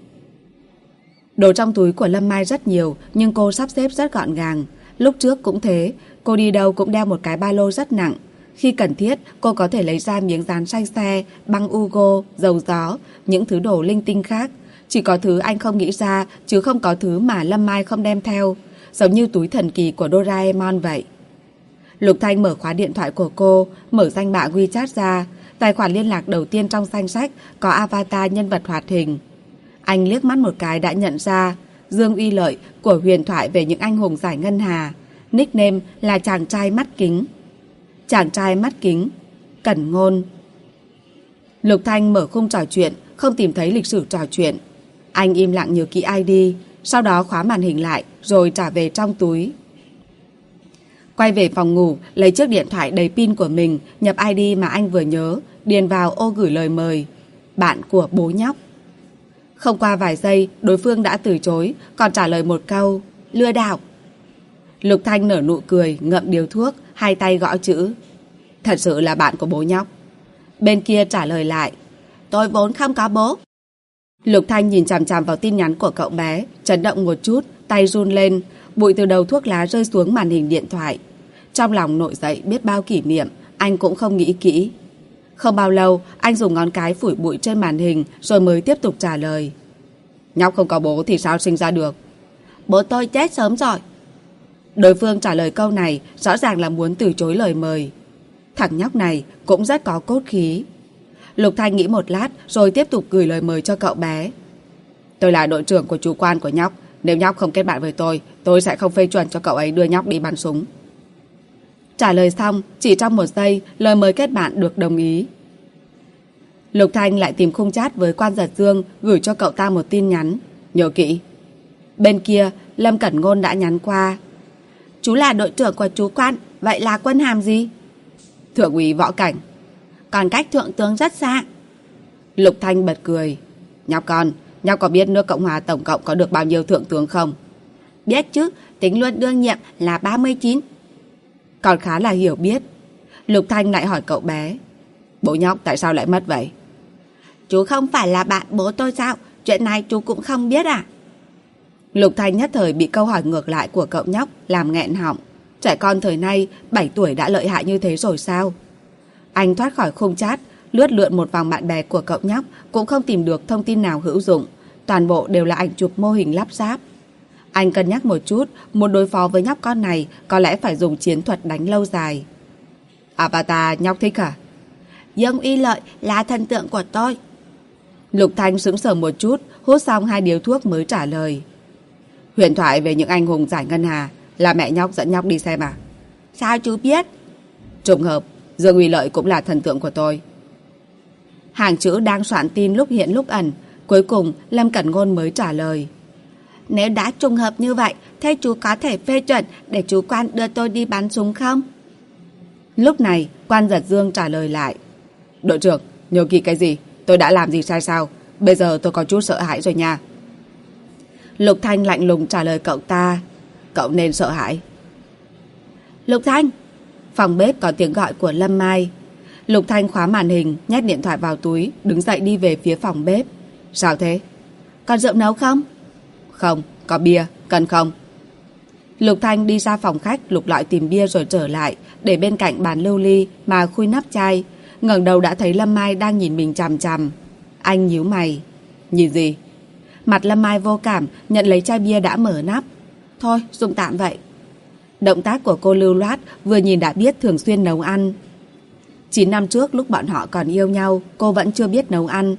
Đồ trong túi của Lâm Mai rất nhiều, nhưng cô sắp xếp rất gọn gàng. Lúc trước cũng thế, cô đi đâu cũng đeo một cái ba lô rất nặng. Khi cần thiết, cô có thể lấy ra miếng dán xanh xe, băng Ugo, dầu gió, những thứ đồ linh tinh khác. Chỉ có thứ anh không nghĩ ra, chứ không có thứ mà Lâm Mai không đem theo giống như túi thần kỳ của Doraemon vậy. Lục Thanh mở khóa điện thoại của cô, mở danh bạ WeChat ra, tài khoản liên lạc đầu tiên trong danh sách có avatar nhân vật hoạt hình. Anh liếc mắt một cái đã nhận ra Dương Uy Lợi của huyền thoại về những anh hùng giải ngân hà. Nickname là chàng trai mắt kính. Chàng trai mắt kính, Cẩn Ngôn. Lục Thanh mở khung trò chuyện, không tìm thấy lịch sử trò chuyện. Anh im lặng nhớ kỹ ID, sau đó khóa màn hình lại rồi trả về trong túi. Quay về phòng ngủ, lấy chiếc điện thoại đầy pin của mình, nhập ID mà anh vừa nhớ, điền vào ô gửi lời mời. Bạn của bố nhóc. Không qua vài giây, đối phương đã từ chối, còn trả lời một câu, lừa đảo. Lục Thanh nở nụ cười, ngậm điều thuốc, hai tay gõ chữ. Thật sự là bạn của bố nhóc. Bên kia trả lời lại, tôi vốn không có bố. Lục Thanh nhìn chằm chằm vào tin nhắn của cậu bé, chấn động một chút, tay run lên, bụi từ đầu thuốc lá rơi xuống màn hình điện thoại. Trong lòng nổi dậy biết bao kỷ niệm, anh cũng không nghĩ kỹ. Không bao lâu, anh dùng ngón cái phủi bụi trên màn hình rồi mới tiếp tục trả lời. Nhóc không có bố thì sao sinh ra được? Bố tôi chết sớm rồi. Đối phương trả lời câu này rõ ràng là muốn từ chối lời mời. Thằng nhóc này cũng rất có cốt khí. Lục Thanh nghĩ một lát rồi tiếp tục gửi lời mời cho cậu bé. Tôi là đội trưởng của chủ quan của nhóc. Nếu nhóc không kết bạn với tôi, tôi sẽ không phê chuẩn cho cậu ấy đưa nhóc đi bắn súng. Trả lời xong, chỉ trong một giây, lời mời kết bạn được đồng ý. Lục Thanh lại tìm khung chat với quan giật dương, gửi cho cậu ta một tin nhắn. Nhớ kỹ. Bên kia, Lâm Cẩn Ngôn đã nhắn qua. Chú là đội trưởng của chú quan, vậy là quân hàm gì? Thượng úy võ cảnh. Còn cách thượng tướng rất xa. Lục Thanh bật cười. Nhóc con, nhóc có biết nước Cộng hòa tổng cộng có được bao nhiêu thượng tướng không? Biết chứ, tính luôn đương nhiệm là 39. Còn khá là hiểu biết. Lục Thanh lại hỏi cậu bé. Bố nhóc tại sao lại mất vậy? Chú không phải là bạn bố tôi sao? Chuyện này chú cũng không biết à? Lục Thanh nhất thời bị câu hỏi ngược lại của cậu nhóc làm nghẹn họng. Trẻ con thời nay 7 tuổi đã lợi hại như thế rồi sao? Anh thoát khỏi khung chat, lướt lượn một vòng bạn bè của cậu nhóc cũng không tìm được thông tin nào hữu dụng. Toàn bộ đều là ảnh chụp mô hình lắp ráp. Anh cân nhắc một chút, muốn đối phó với nhóc con này có lẽ phải dùng chiến thuật đánh lâu dài. Avatar nhóc thích à? Dương Y Lợi là thần tượng của tôi. Lục Thanh sững sờ một chút, hút xong hai điếu thuốc mới trả lời. Huyền thoại về những anh hùng giải ngân hà là mẹ nhóc dẫn nhóc đi xem à? Sao chú biết? Trùng hợp, Dương Uy Lợi cũng là thần tượng của tôi. Hàng chữ đang soạn tin lúc hiện lúc ẩn, cuối cùng Lâm Cẩn Ngôn mới trả lời. Nếu đã trùng hợp như vậy, thế chú có thể phê chuẩn để chú quan đưa tôi đi bắn súng không? Lúc này, quan giật dương trả lời lại. Đội trưởng, nhớ kỳ cái gì? Tôi đã làm gì sai sao? Bây giờ tôi có chút sợ hãi rồi nha. Lục Thanh lạnh lùng trả lời cậu ta. Cậu nên sợ hãi. Lục Thanh! Phòng bếp có tiếng gọi của Lâm Mai. Lục Thanh khóa màn hình, nhét điện thoại vào túi, đứng dậy đi về phía phòng bếp. Sao thế? Còn rượu nấu không? Không, có bia, cần không? Lục Thanh đi ra phòng khách lục lọi tìm bia rồi trở lại, để bên cạnh bàn lưu ly mà khui nắp chai. ngẩng đầu đã thấy Lâm Mai đang nhìn mình chằm chằm. Anh nhíu mày. Nhìn gì? Mặt Lâm Mai vô cảm, nhận lấy chai bia đã mở nắp. Thôi, dùng tạm vậy. Động tác của cô lưu loát, vừa nhìn đã biết thường xuyên nấu ăn. 9 năm trước lúc bọn họ còn yêu nhau, cô vẫn chưa biết nấu ăn.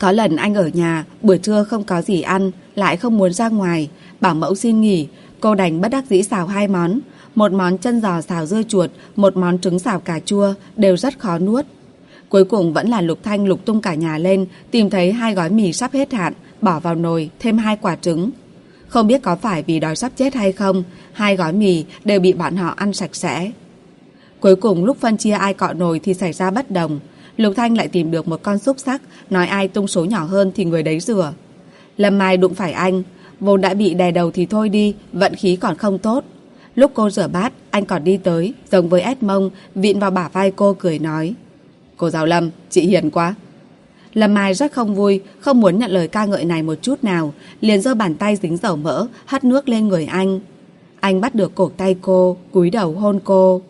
Có lần anh ở nhà, buổi trưa không có gì ăn, lại không muốn ra ngoài, bảo mẫu xin nghỉ, cô đành bất đắc dĩ xào hai món. Một món chân giò xào dưa chuột, một món trứng xào cà chua, đều rất khó nuốt. Cuối cùng vẫn là Lục Thanh lục tung cả nhà lên, tìm thấy hai gói mì sắp hết hạn, bỏ vào nồi, thêm hai quả trứng. Không biết có phải vì đói sắp chết hay không, hai gói mì đều bị bọn họ ăn sạch sẽ. Cuối cùng lúc phân chia ai cọ nồi thì xảy ra bất đồng. Lục Thanh lại tìm được một con xúc sắc, nói ai tung số nhỏ hơn thì người đấy rửa. Lâm Mai đụng phải anh, vốn đã bị đè đầu thì thôi đi, vận khí còn không tốt. Lúc cô rửa bát, anh còn đi tới, giống với Edmond, vịn vào bả vai cô cười nói. Cô giáo Lâm, chị hiền quá. Lâm Mai rất không vui, không muốn nhận lời ca ngợi này một chút nào, liền giơ bàn tay dính dầu mỡ, hất nước lên người anh. Anh bắt được cổ tay cô, cúi đầu hôn cô.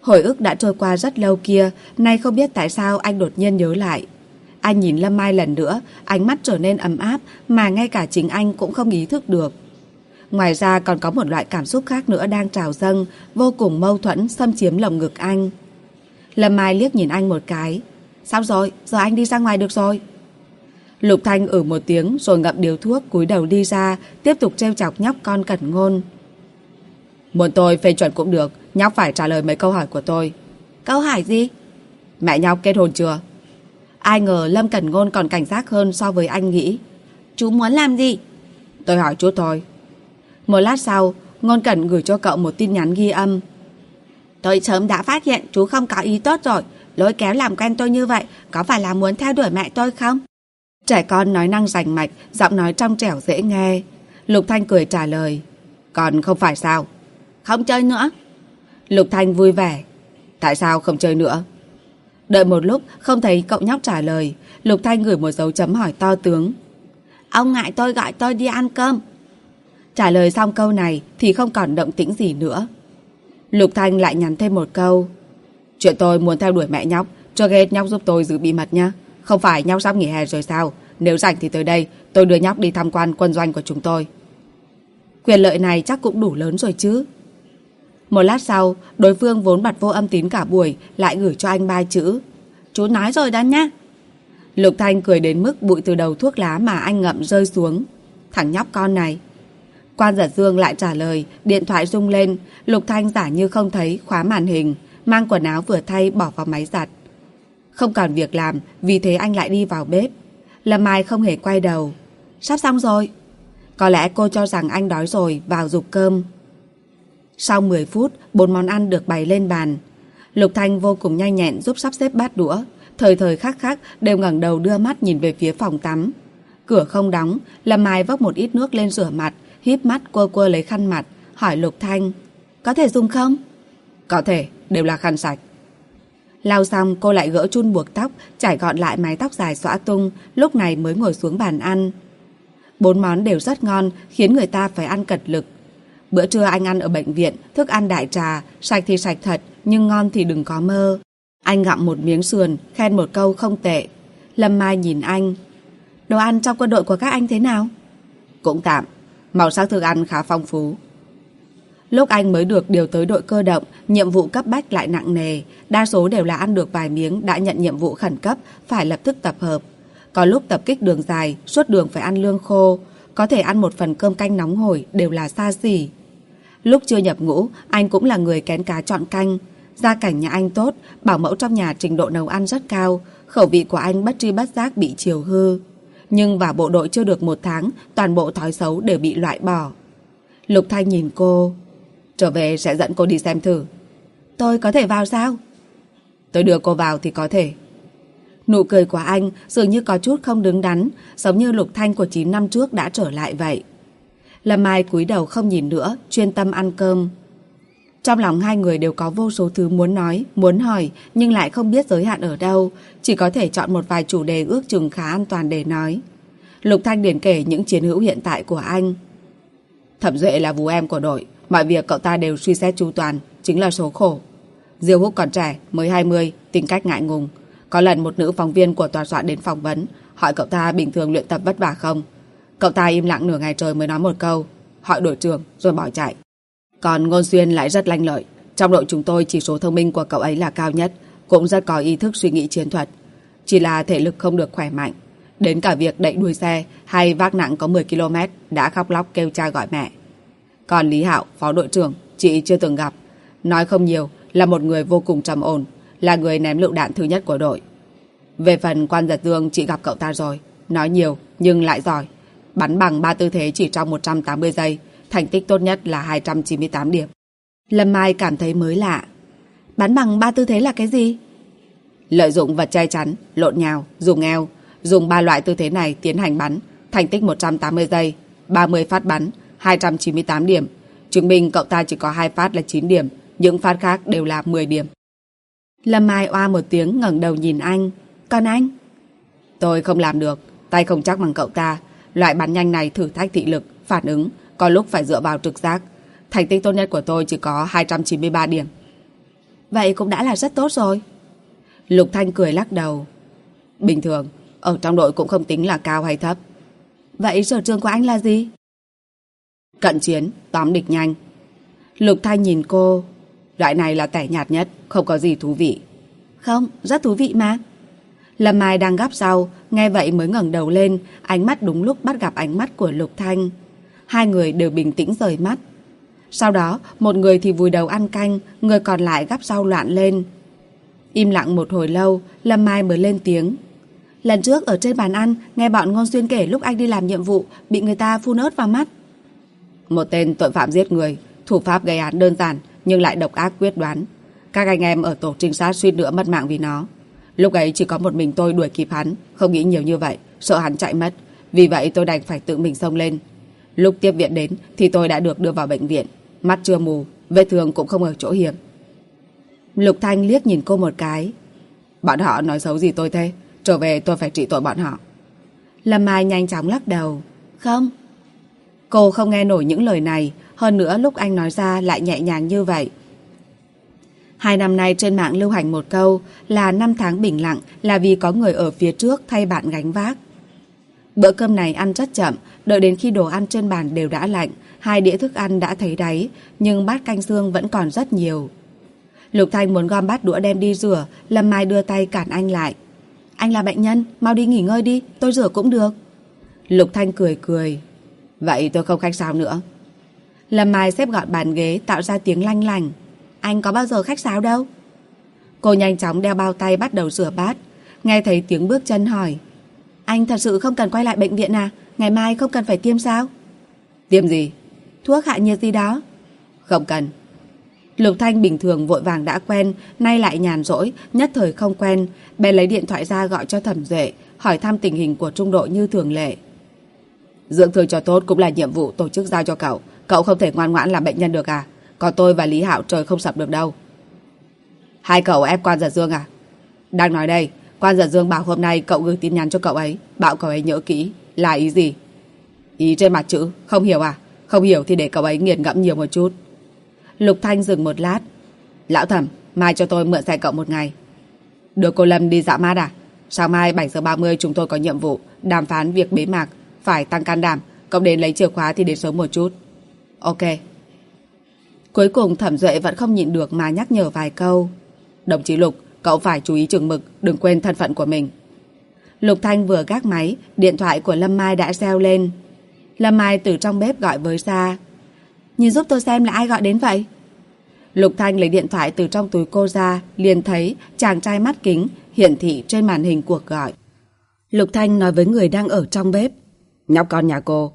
Hồi ức đã trôi qua rất lâu kia, nay không biết tại sao anh đột nhiên nhớ lại. Anh nhìn Lâm Mai lần nữa, ánh mắt trở nên ấm áp mà ngay cả chính anh cũng không ý thức được. Ngoài ra còn có một loại cảm xúc khác nữa đang trào dâng, vô cùng mâu thuẫn xâm chiếm lồng ngực anh. Lâm Mai liếc nhìn anh một cái. Sao rồi? Giờ anh đi ra ngoài được rồi. Lục Thanh ử một tiếng rồi ngậm điếu thuốc cúi đầu đi ra, tiếp tục treo chọc nhóc con cẩn ngôn. Muốn tôi phê chuẩn cũng được, nhóc phải trả lời mấy câu hỏi của tôi. Câu hỏi gì? Mẹ nhóc kết hôn chưa? Ai ngờ Lâm Cẩn Ngôn còn cảnh giác hơn so với anh nghĩ. Chú muốn làm gì? Tôi hỏi chú thôi. Một lát sau, Ngôn Cẩn gửi cho cậu một tin nhắn ghi âm. Tôi sớm đã phát hiện chú không có ý tốt rồi. Lối kéo làm quen tôi như vậy, có phải là muốn theo đuổi mẹ tôi không? Trẻ con nói năng rành mạch, giọng nói trong trẻo dễ nghe. Lục Thanh cười trả lời. Còn không phải sao? Không chơi nữa. Lục Thanh vui vẻ. Tại sao không chơi nữa? Đợi một lúc không thấy cậu nhóc trả lời Lục Thanh gửi một dấu chấm hỏi to tướng Ông ngại tôi gọi tôi đi ăn cơm Trả lời xong câu này Thì không còn động tĩnh gì nữa Lục Thanh lại nhắn thêm một câu Chuyện tôi muốn theo đuổi mẹ nhóc. Cho ghét nhóc giúp tôi giữ bí mật nhé Không phải nhóc sắp nghỉ hè rồi sao? Nếu rảnh thì tới đây. Tôi đưa nhóc đi tham quan quân doanh của chúng tôi. Quyền lợi này chắc cũng đủ lớn rồi chứ. Một lát sau, Đối phương vốn bật vô âm tín cả buổi, Lại gửi cho anh ba chữ. Chú nói rồi đó nhá. Lục Thanh cười đến mức bụi từ đầu thuốc lá mà anh ngậm rơi xuống. Thằng nhóc con này. Quan giật dương lại trả lời, Điện thoại rung lên. Lục Thanh giả như không thấy, khóa màn hình. Mang quần áo vừa thay bỏ vào máy giặt. Không còn việc làm Vì thế anh lại đi vào bếp. Lâm Mai không hề quay đầu. Sắp xong rồi. Có lẽ cô cho rằng anh đói rồi Vào dục cơm. Sau 10 phút bốn món ăn được bày lên bàn. Lục Thanh vô cùng nhanh nhẹn giúp sắp xếp bát đũa. Thời thời khắc khắc đều ngẩng đầu đưa mắt nhìn về phía phòng tắm. Cửa không đóng Lâm Mai vốc một ít nước lên rửa mặt híp mắt quơ quơ lấy khăn mặt Hỏi Lục Thanh Có thể dùng không? Có thể, đều là khăn sạch. Lau xong, cô lại gỡ chun buộc tóc, Trải gọn lại mái tóc dài xõa tung, Lúc này mới ngồi xuống bàn ăn. Bốn món đều rất ngon, Khiến người ta phải ăn cật lực. Bữa trưa anh ăn ở bệnh viện, Thức ăn đại trà, Sạch thì sạch thật, Nhưng ngon thì đừng có mơ. Anh gặm một miếng sườn, Khen một câu không tệ. Lâm Mai nhìn anh. Đồ ăn trong quân đội của các anh thế nào? Cũng tạm. Màu sắc thức ăn khá phong phú. Lúc anh mới được điều tới đội cơ động, nhiệm vụ cấp bách lại nặng nề. Đa số đều là ăn được vài miếng đã nhận nhiệm vụ khẩn cấp, phải lập tức tập hợp. Có lúc tập kích đường dài, suốt đường phải ăn lương khô. Có thể ăn một phần cơm canh nóng hổi đều là xa xỉ. Lúc chưa nhập ngũ, anh cũng là người kén cá chọn canh. Gia cảnh nhà anh tốt, bảo mẫu trong nhà trình độ nấu ăn rất cao. Khẩu vị của anh bất tri bất giác bị chiều hư. Nhưng vào bộ đội chưa được một tháng, toàn bộ thói xấu đều bị loại bỏ. Lục Thanh nhìn cô, Trở về sẽ dẫn cô đi xem thử. Tôi có thể vào sao? Tôi đưa cô vào thì có thể. Nụ cười của anh dường như có chút không đứng đắn, Giống như lục thanh của 9 năm trước đã trở lại vậy. Lâm Mai cúi đầu không nhìn nữa, Chuyên tâm ăn cơm. Trong lòng hai người đều có vô số thứ muốn nói, Muốn hỏi, Nhưng lại không biết giới hạn ở đâu, Chỉ có thể chọn một vài chủ đề ước chừng khá an toàn để nói. Lục Thanh điển kể những chiến hữu hiện tại của anh. Thẩm Duệ là vú em của đội. Mọi việc cậu ta đều suy xét chu toàn Chính là số khổ. Diêu Húc còn trẻ, mới 20, tính cách ngại ngùng. Có lần một nữ phóng viên của tòa soạn đến phỏng vấn Hỏi cậu ta bình thường luyện tập vất vả không. Cậu ta im lặng nửa ngày trời mới nói một câu Hỏi đội trưởng rồi bỏ chạy. Còn Ngôn Xuyên lại rất lanh lợi. Trong đội chúng tôi chỉ số thông minh của cậu ấy là cao nhất Cũng rất có ý thức suy nghĩ chiến thuật. Chỉ là thể lực không được khỏe mạnh. Đến cả việc đẩy đuôi xe Hay vác nặng có 10 km Đã khóc lóc kêu cha gọi mẹ còn Lý Hạo, phó đội trưởng, chị chưa từng gặp. Nói không nhiều, là một người vô cùng trầm ổn, là người ném lựu đạn thứ nhất của đội. Về phần quan giật dương, chị gặp cậu ta rồi. Nói nhiều, nhưng lại giỏi. Bắn bằng ba tư thế chỉ trong 180 giây, thành tích tốt nhất là 298 điểm. Lâm Mai cảm thấy mới lạ. Bắn bằng ba tư thế là cái gì? Lợi dụng vật che chắn, lộn nhào, dùng eo. Dùng ba loại tư thế này tiến hành bắn, thành tích 180 giây, 30 phát bắn, 298 điểm. Chứng minh cậu ta chỉ có hai phát là 9 điểm, những phát khác đều là 10 điểm. Lâm Mai oa một tiếng ngẩng đầu nhìn anh. Còn anh? Tôi không làm được, tay không chắc bằng cậu ta. Loại bắn nhanh này thử thách thị lực, phản ứng, có lúc phải dựa vào trực giác. Thành tích tốt nhất của tôi chỉ có 293 điểm. Vậy cũng đã là rất tốt rồi. Lục Thanh cười lắc đầu. Bình thường, ở trong đội cũng không tính là cao hay thấp. Vậy sở trường của anh là gì? Cận chiến, tóm địch nhanh. Lục Thanh nhìn cô. Loại này là tẻ nhạt nhất, không có gì thú vị. Không, rất thú vị mà. Lâm Mai đang gắp rau, nghe vậy mới ngẩng đầu lên, ánh mắt đúng lúc bắt gặp ánh mắt của Lục Thanh. Hai người đều bình tĩnh rời mắt. Sau đó, một người thì vùi đầu ăn canh, người còn lại gắp rau loạn lên. Im lặng một hồi lâu, Lâm Mai mới lên tiếng. Lần trước ở trên bàn ăn, nghe bọn Ngôn Xuyên kể lúc anh đi làm nhiệm vụ, bị người ta phun ớt vào mắt. Một tên tội phạm giết người, thủ pháp gây án đơn giản nhưng lại độc ác quyết đoán. Các anh em ở tổ trinh sát suýt nữa mất mạng vì nó. Lúc ấy chỉ có một mình tôi đuổi kịp hắn, không nghĩ nhiều như vậy, sợ hắn chạy mất. Vì vậy tôi đành phải tự mình xông lên. Lúc tiếp viện đến thì tôi đã được đưa vào bệnh viện. Mắt chưa mù, vết thương cũng không ở chỗ hiểm. Lục Thanh liếc nhìn cô một cái. Bọn họ nói xấu gì tôi thế? Trở về tôi phải trị tội bọn họ. Lâm Mai nhanh chóng lắc đầu. Không. Cô không nghe nổi những lời này, hơn nữa lúc anh nói ra lại nhẹ nhàng như vậy. Hai năm nay trên mạng lưu hành một câu là năm tháng bình lặng là vì có người ở phía trước thay bạn gánh vác. Bữa cơm này ăn rất chậm, đợi đến khi đồ ăn trên bàn đều đã lạnh, hai đĩa thức ăn đã thấy đáy, nhưng bát canh xương vẫn còn rất nhiều. Lục Thanh muốn gom bát đũa đem đi rửa, Lâm Mai đưa tay cản anh lại. Anh là bệnh nhân, mau đi nghỉ ngơi đi, tôi rửa cũng được. Lục Thanh cười cười. Vậy tôi không khách sáo nữa. Lâm Mai xếp gọn bàn ghế tạo ra tiếng lanh lành. Anh có bao giờ khách sáo đâu? Cô nhanh chóng đeo bao tay bắt đầu rửa bát. Nghe thấy tiếng bước chân hỏi. Anh thật sự không cần quay lại bệnh viện à? Ngày mai không cần phải tiêm sao? Tiêm gì? Thuốc hạ nhiệt gì đó? Không cần. Lục Thanh bình thường vội vàng đã quen, nay lại nhàn rỗi, nhất thời không quen. Bé lấy điện thoại ra gọi cho thẩm duệ, hỏi thăm tình hình của trung đội như thường lệ. Dưỡng thương cho tốt cũng là nhiệm vụ tổ chức giao cho cậu. Cậu không thể ngoan ngoãn làm bệnh nhân được à? Còn tôi và Lý Hạo trời không sập được đâu. Hai cậu ép quan giật dương à? Đang nói đây, quan giật dương bảo hôm nay cậu gửi tin nhắn cho cậu ấy, bảo cậu ấy nhớ kỹ. Là ý gì? Ý trên mặt chữ, không hiểu à? Không hiểu thì để cậu ấy nghiền ngẫm nhiều một chút. Lục Thanh dừng một lát. Lão thẩm, mai cho tôi mượn xe cậu một ngày. Đưa cô Lâm đi dạo mát à? Sáng mai 7 giờ 30 chúng tôi có nhiệm vụ đàm phán việc bế mạc, phải tăng can đảm. Cậu đến lấy chìa khóa thì đến sớm một chút. Ok. Cuối cùng thẩm duệ vẫn không nhịn được mà nhắc nhở vài câu. Đồng chí Lục, cậu phải chú ý chừng mực, đừng quên thân phận của mình. Lục Thanh vừa gác máy, điện thoại của Lâm Mai đã reo lên. Lâm Mai từ trong bếp gọi với ra. Nhìn giúp tôi xem là ai gọi đến vậy? Lục Thanh lấy điện thoại từ trong túi cô ra, liền thấy chàng trai mắt kính hiển thị trên màn hình cuộc gọi. Lục Thanh nói với người đang ở trong bếp. Nhóc con nhà cô.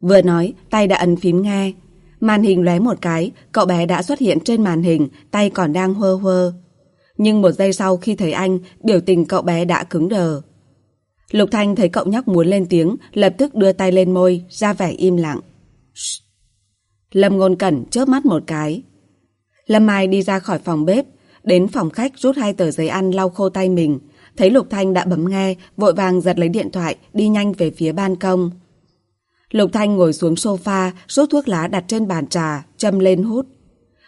Vừa nói, tay đã ấn phím nghe. Màn hình lóe một cái, cậu bé đã xuất hiện trên màn hình, tay còn đang hơ hơ. Nhưng một giây sau khi thấy anh, biểu tình cậu bé đã cứng đờ. Lục Thanh thấy cậu nhóc muốn lên tiếng, lập tức đưa tay lên môi, ra vẻ im lặng. Shh. Lâm Ngôn Cẩn chớp mắt một cái. Lâm Mai đi ra khỏi phòng bếp, đến phòng khách rút hai tờ giấy ăn lau khô tay mình. Thấy Lục Thanh đã bấm nghe, vội vàng giật lấy điện thoại, đi nhanh về phía ban công. Lục Thanh ngồi xuống sofa, rút thuốc lá đặt trên bàn trà, châm lên hút.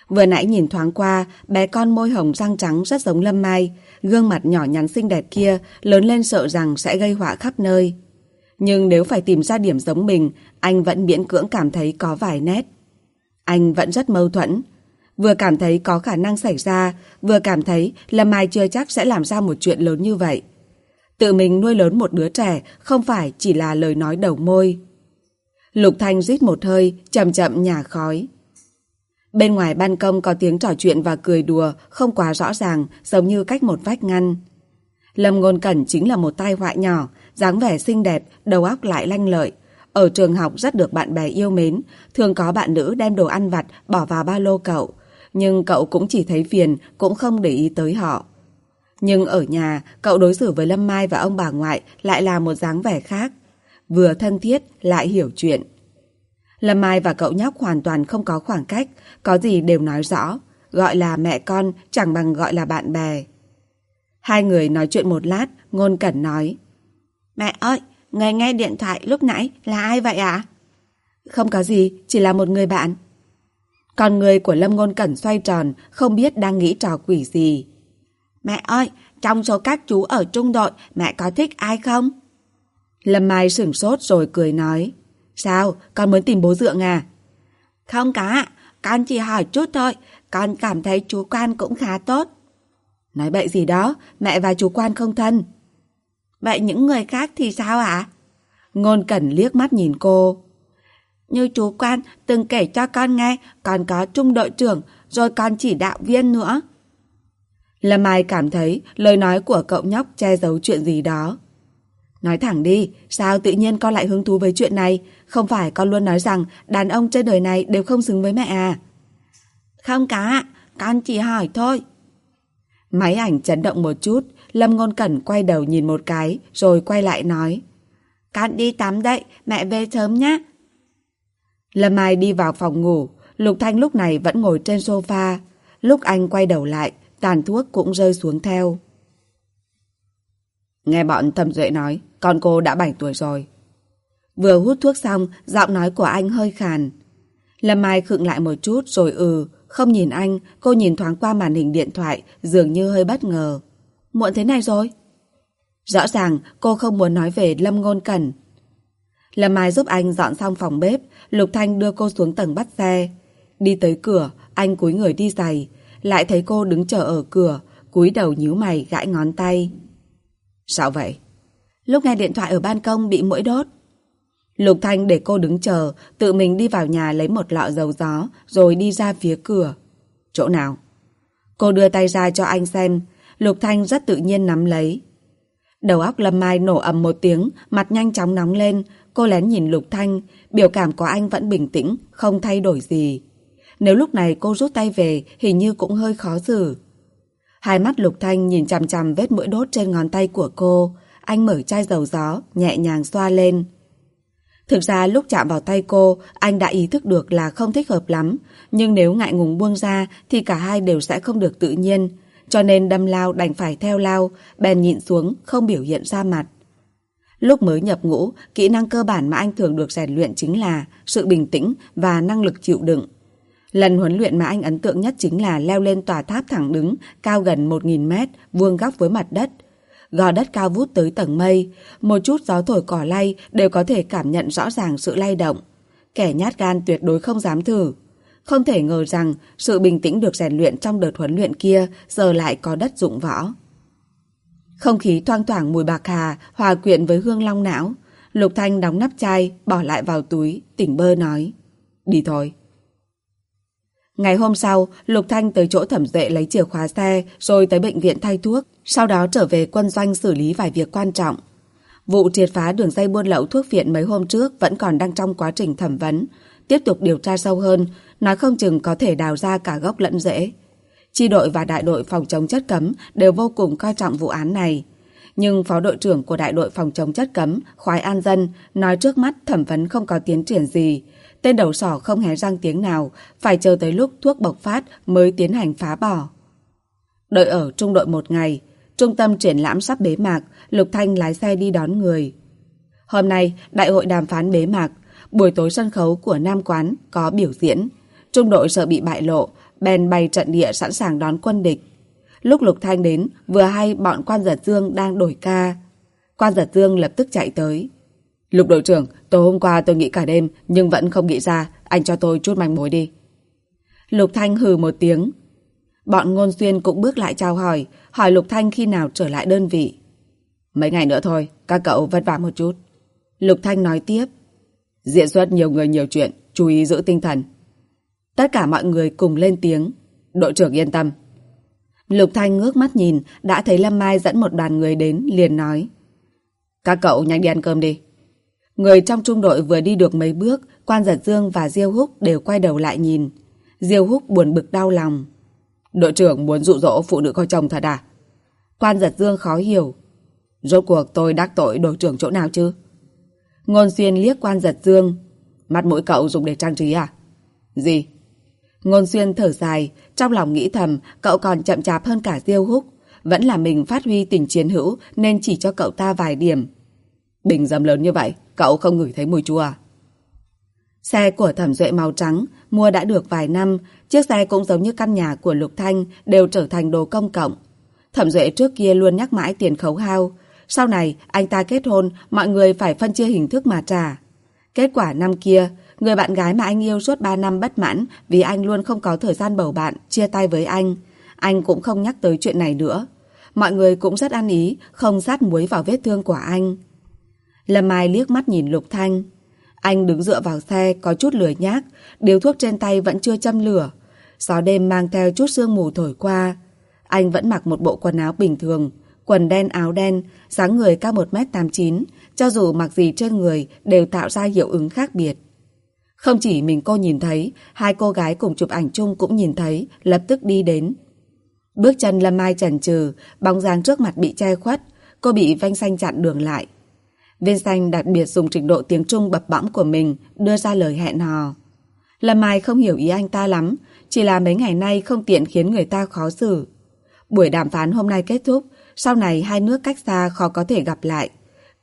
Vừa nãy nhìn thoáng qua, bé con môi hồng răng trắng rất giống Lâm Mai, gương mặt nhỏ nhắn xinh đẹp kia lớn lên sợ rằng sẽ gây họa khắp nơi. Nhưng nếu phải tìm ra điểm giống mình, anh vẫn miễn cưỡng cảm thấy có vài nét. Anh vẫn rất mâu thuẫn. Vừa cảm thấy có khả năng xảy ra, vừa cảm thấy Lâm Mai chưa chắc sẽ làm ra một chuyện lớn như vậy. Tự mình nuôi lớn một đứa trẻ không phải chỉ là lời nói đầu môi. Lục Thanh rít một hơi, chậm chậm nhả khói. Bên ngoài ban công có tiếng trò chuyện và cười đùa, không quá rõ ràng, giống như cách một vách ngăn. Lâm Ngôn Cẩn chính là một tai họa nhỏ, dáng vẻ xinh đẹp, đầu óc lại lanh lợi. Ở trường học rất được bạn bè yêu mến, thường có bạn nữ đem đồ ăn vặt bỏ vào ba lô cậu, nhưng cậu cũng chỉ thấy phiền, cũng không để ý tới họ. Nhưng ở nhà, cậu đối xử với Lâm Mai và ông bà ngoại lại là một dáng vẻ khác. Vừa thân thiết, lại hiểu chuyện. Lâm Mai và cậu nhóc hoàn toàn không có khoảng cách, có gì đều nói rõ. Gọi là mẹ con chẳng bằng gọi là bạn bè. Hai người nói chuyện một lát, Ngôn Cẩn nói. Mẹ ơi, người nghe điện thoại lúc nãy là ai vậy ạ? Không có gì, chỉ là một người bạn. Còn người của Lâm Ngôn Cẩn xoay tròn, không biết đang nghĩ trò quỷ gì. Mẹ ơi, trong số các chú ở trung đội, mẹ có thích ai không? Lâm Mai sửng sốt rồi cười nói. Sao, con muốn tìm bố dượng à? Không cả, con chỉ hỏi chút thôi, con cảm thấy chú quan cũng khá tốt. Nói bậy gì đó, mẹ và chú quan không thân. Vậy những người khác thì sao ạ? Ngôn Cẩn liếc mắt nhìn cô. Như chú quan từng kể cho con nghe, còn có trung đội trưởng, rồi còn chỉ đạo viên nữa. Lâm Mai cảm thấy lời nói của cậu nhóc che giấu chuyện gì đó. Nói thẳng đi, sao tự nhiên con lại hứng thú với chuyện này? Không phải con luôn nói rằng đàn ông trên đời này đều không xứng với mẹ à? Không cả, con chỉ hỏi thôi. Máy ảnh chấn động một chút, Lâm Ngôn Cẩn quay đầu nhìn một cái, rồi quay lại nói. Con đi tắm đây, mẹ về sớm nhé. Lâm Mai đi vào phòng ngủ, Lục Thanh lúc này vẫn ngồi trên sofa. Lúc anh quay đầu lại, tàn thuốc cũng rơi xuống theo. Nghe bọn thẩm duệ nói, con cô đã 7 tuổi rồi. Vừa hút thuốc xong, giọng nói của anh hơi khàn. Lâm Mai khựng lại một chút rồi ừ, không nhìn anh, cô nhìn thoáng qua màn hình điện thoại, dường như hơi bất ngờ. Muộn thế này rồi? Rõ ràng cô không muốn nói về Lâm Ngôn Cẩn. Lâm Mai giúp anh dọn xong phòng bếp, Lục Thanh đưa cô xuống tầng bắt xe. Đi tới cửa, anh cúi người đi giày, lại thấy cô đứng chờ ở cửa, cúi đầu nhíu mày gãi ngón tay. Sao vậy? Lúc nghe điện thoại ở ban công bị mũi đốt. Lục Thanh để cô đứng chờ, tự mình đi vào nhà lấy một lọ dầu gió, rồi đi ra phía cửa. Chỗ nào? Cô đưa tay ra cho anh xem, Lục Thanh rất tự nhiên nắm lấy. Đầu óc Lâm Mai nổ ầm một tiếng, mặt nhanh chóng nóng lên, cô lén nhìn Lục Thanh, biểu cảm của anh vẫn bình tĩnh, không thay đổi gì. Nếu lúc này cô rút tay về, hình như cũng hơi khó xử. Hai mắt Lục Thanh nhìn chằm chằm vết mũi đốt trên ngón tay của cô, anh mở chai dầu gió, nhẹ nhàng xoa lên. Thực ra lúc chạm vào tay cô, anh đã ý thức được là không thích hợp lắm, nhưng nếu ngại ngùng buông ra thì cả hai đều sẽ không được tự nhiên, cho nên đâm lao đành phải theo lao, bèn nhịn xuống, không biểu hiện ra mặt. Lúc mới nhập ngũ, kỹ năng cơ bản mà anh thường được rèn luyện chính là sự bình tĩnh và năng lực chịu đựng. Lần huấn luyện mà anh ấn tượng nhất chính là leo lên tòa tháp thẳng đứng, cao gần 1.000 mét, vuông góc với mặt đất. Gò đất cao vút tới tầng mây, một chút gió thổi cỏ lay đều có thể cảm nhận rõ ràng sự lay động. Kẻ nhát gan tuyệt đối không dám thử. Không thể ngờ rằng sự bình tĩnh được rèn luyện trong đợt huấn luyện kia giờ lại có đất dụng võ. Không khí thoang thoảng mùi bạc hà hòa quyện với hương long não. Lục Thanh đóng nắp chai, bỏ lại vào túi, tỉnh bơ nói. Đi thôi. Ngày hôm sau, Lục Thanh tới chỗ thẩm duệ lấy chìa khóa xe rồi tới bệnh viện thay thuốc, sau đó trở về quân doanh xử lý vài việc quan trọng. Vụ triệt phá đường dây buôn lậu thuốc viện mấy hôm trước vẫn còn đang trong quá trình thẩm vấn, tiếp tục điều tra sâu hơn, nói không chừng có thể đào ra cả gốc lẫn rễ. Chi đội và đại đội phòng chống chất cấm đều vô cùng coi trọng vụ án này. Nhưng phó đội trưởng của đại đội phòng chống chất cấm, Khoái An Dân, nói trước mắt thẩm vấn không có tiến triển gì. Tên đầu sỏ không hé răng tiếng nào, phải chờ tới lúc thuốc bộc phát mới tiến hành phá bỏ. Đợi ở trung đội một ngày, trung tâm triển lãm sắp bế mạc, Lục Thanh lái xe đi đón người. Hôm nay, đại hội đàm phán bế mạc, buổi tối sân khấu của Nam Quán có biểu diễn. Trung đội sợ bị bại lộ, bèn bày trận địa sẵn sàng đón quân địch. Lúc Lục Thanh đến, vừa hay bọn quan giật dương đang đổi ca. Quan giật dương lập tức chạy tới. Lục đội trưởng, tối hôm qua tôi nghĩ cả đêm, nhưng vẫn không nghĩ ra, anh cho tôi chút manh mối đi. Lục Thanh hừ một tiếng. Bọn ngôn xuyên cũng bước lại chào hỏi, hỏi Lục Thanh khi nào trở lại đơn vị. Mấy ngày nữa thôi, các cậu vất vả một chút. Lục Thanh nói tiếp. Diễn xuất nhiều người nhiều chuyện, chú ý giữ tinh thần. Tất cả mọi người cùng lên tiếng. Đội trưởng yên tâm. Lục Thanh ngước mắt nhìn, đã thấy Lâm Mai dẫn một đoàn người đến, liền nói. Các cậu nhanh đi ăn cơm đi. Người trong trung đội vừa đi được mấy bước, Quan Giật Dương và Diêu Húc đều quay đầu lại nhìn. Diêu Húc buồn bực đau lòng. Đội trưởng muốn dụ dỗ phụ nữ coi chồng thật à? Quan Giật Dương khó hiểu. Rốt cuộc tôi đắc tội đội trưởng chỗ nào chứ? Ngôn xuyên liếc Quan Giật Dương. Mắt mũi cậu dùng để trang trí à? Gì? Ngôn xuyên thở dài, trong lòng nghĩ thầm cậu còn chậm chạp hơn cả Diêu Húc. Vẫn là mình phát huy tình chiến hữu nên chỉ cho cậu ta vài điểm. Bình dầm lớn như vậy, cậu không ngửi thấy mùi chua à? Xe của thẩm duệ màu trắng, mua đã được vài năm, chiếc xe cũng giống như căn nhà của Lục Thanh, đều trở thành đồ công cộng. Thẩm duệ trước kia luôn nhắc mãi tiền khấu hao. Sau này, anh ta kết hôn, mọi người phải phân chia hình thức mà trả. Kết quả năm kia, người bạn gái mà anh yêu suốt 3 năm bất mãn vì anh luôn không có thời gian bầu bạn, chia tay với anh. Anh cũng không nhắc tới chuyện này nữa. Mọi người cũng rất ăn ý, không sát muối vào vết thương của anh. Lâm Mai liếc mắt nhìn Lục Thanh. Anh đứng dựa vào xe có chút lười nhác, điếu thuốc trên tay vẫn chưa châm lửa. Gió đêm mang theo chút sương mù thổi qua. Anh vẫn mặc một bộ quần áo bình thường, quần đen áo đen, dáng người cao 1m89, cho dù mặc gì trên người đều tạo ra hiệu ứng khác biệt. Không chỉ mình cô nhìn thấy, hai cô gái cùng chụp ảnh chung cũng nhìn thấy, lập tức đi đến. Bước chân Lâm Mai chần chừ, bóng dáng trước mặt bị che khuất, cô bị vanh xanh chặn đường lại. Viên xanh đặc biệt dùng trình độ tiếng Trung bập bõm của mình đưa ra lời hẹn hò. Lâm Mai không hiểu ý anh ta lắm, chỉ là mấy ngày nay không tiện khiến người ta khó xử. Buổi đàm phán hôm nay kết thúc, sau này hai nước cách xa khó có thể gặp lại.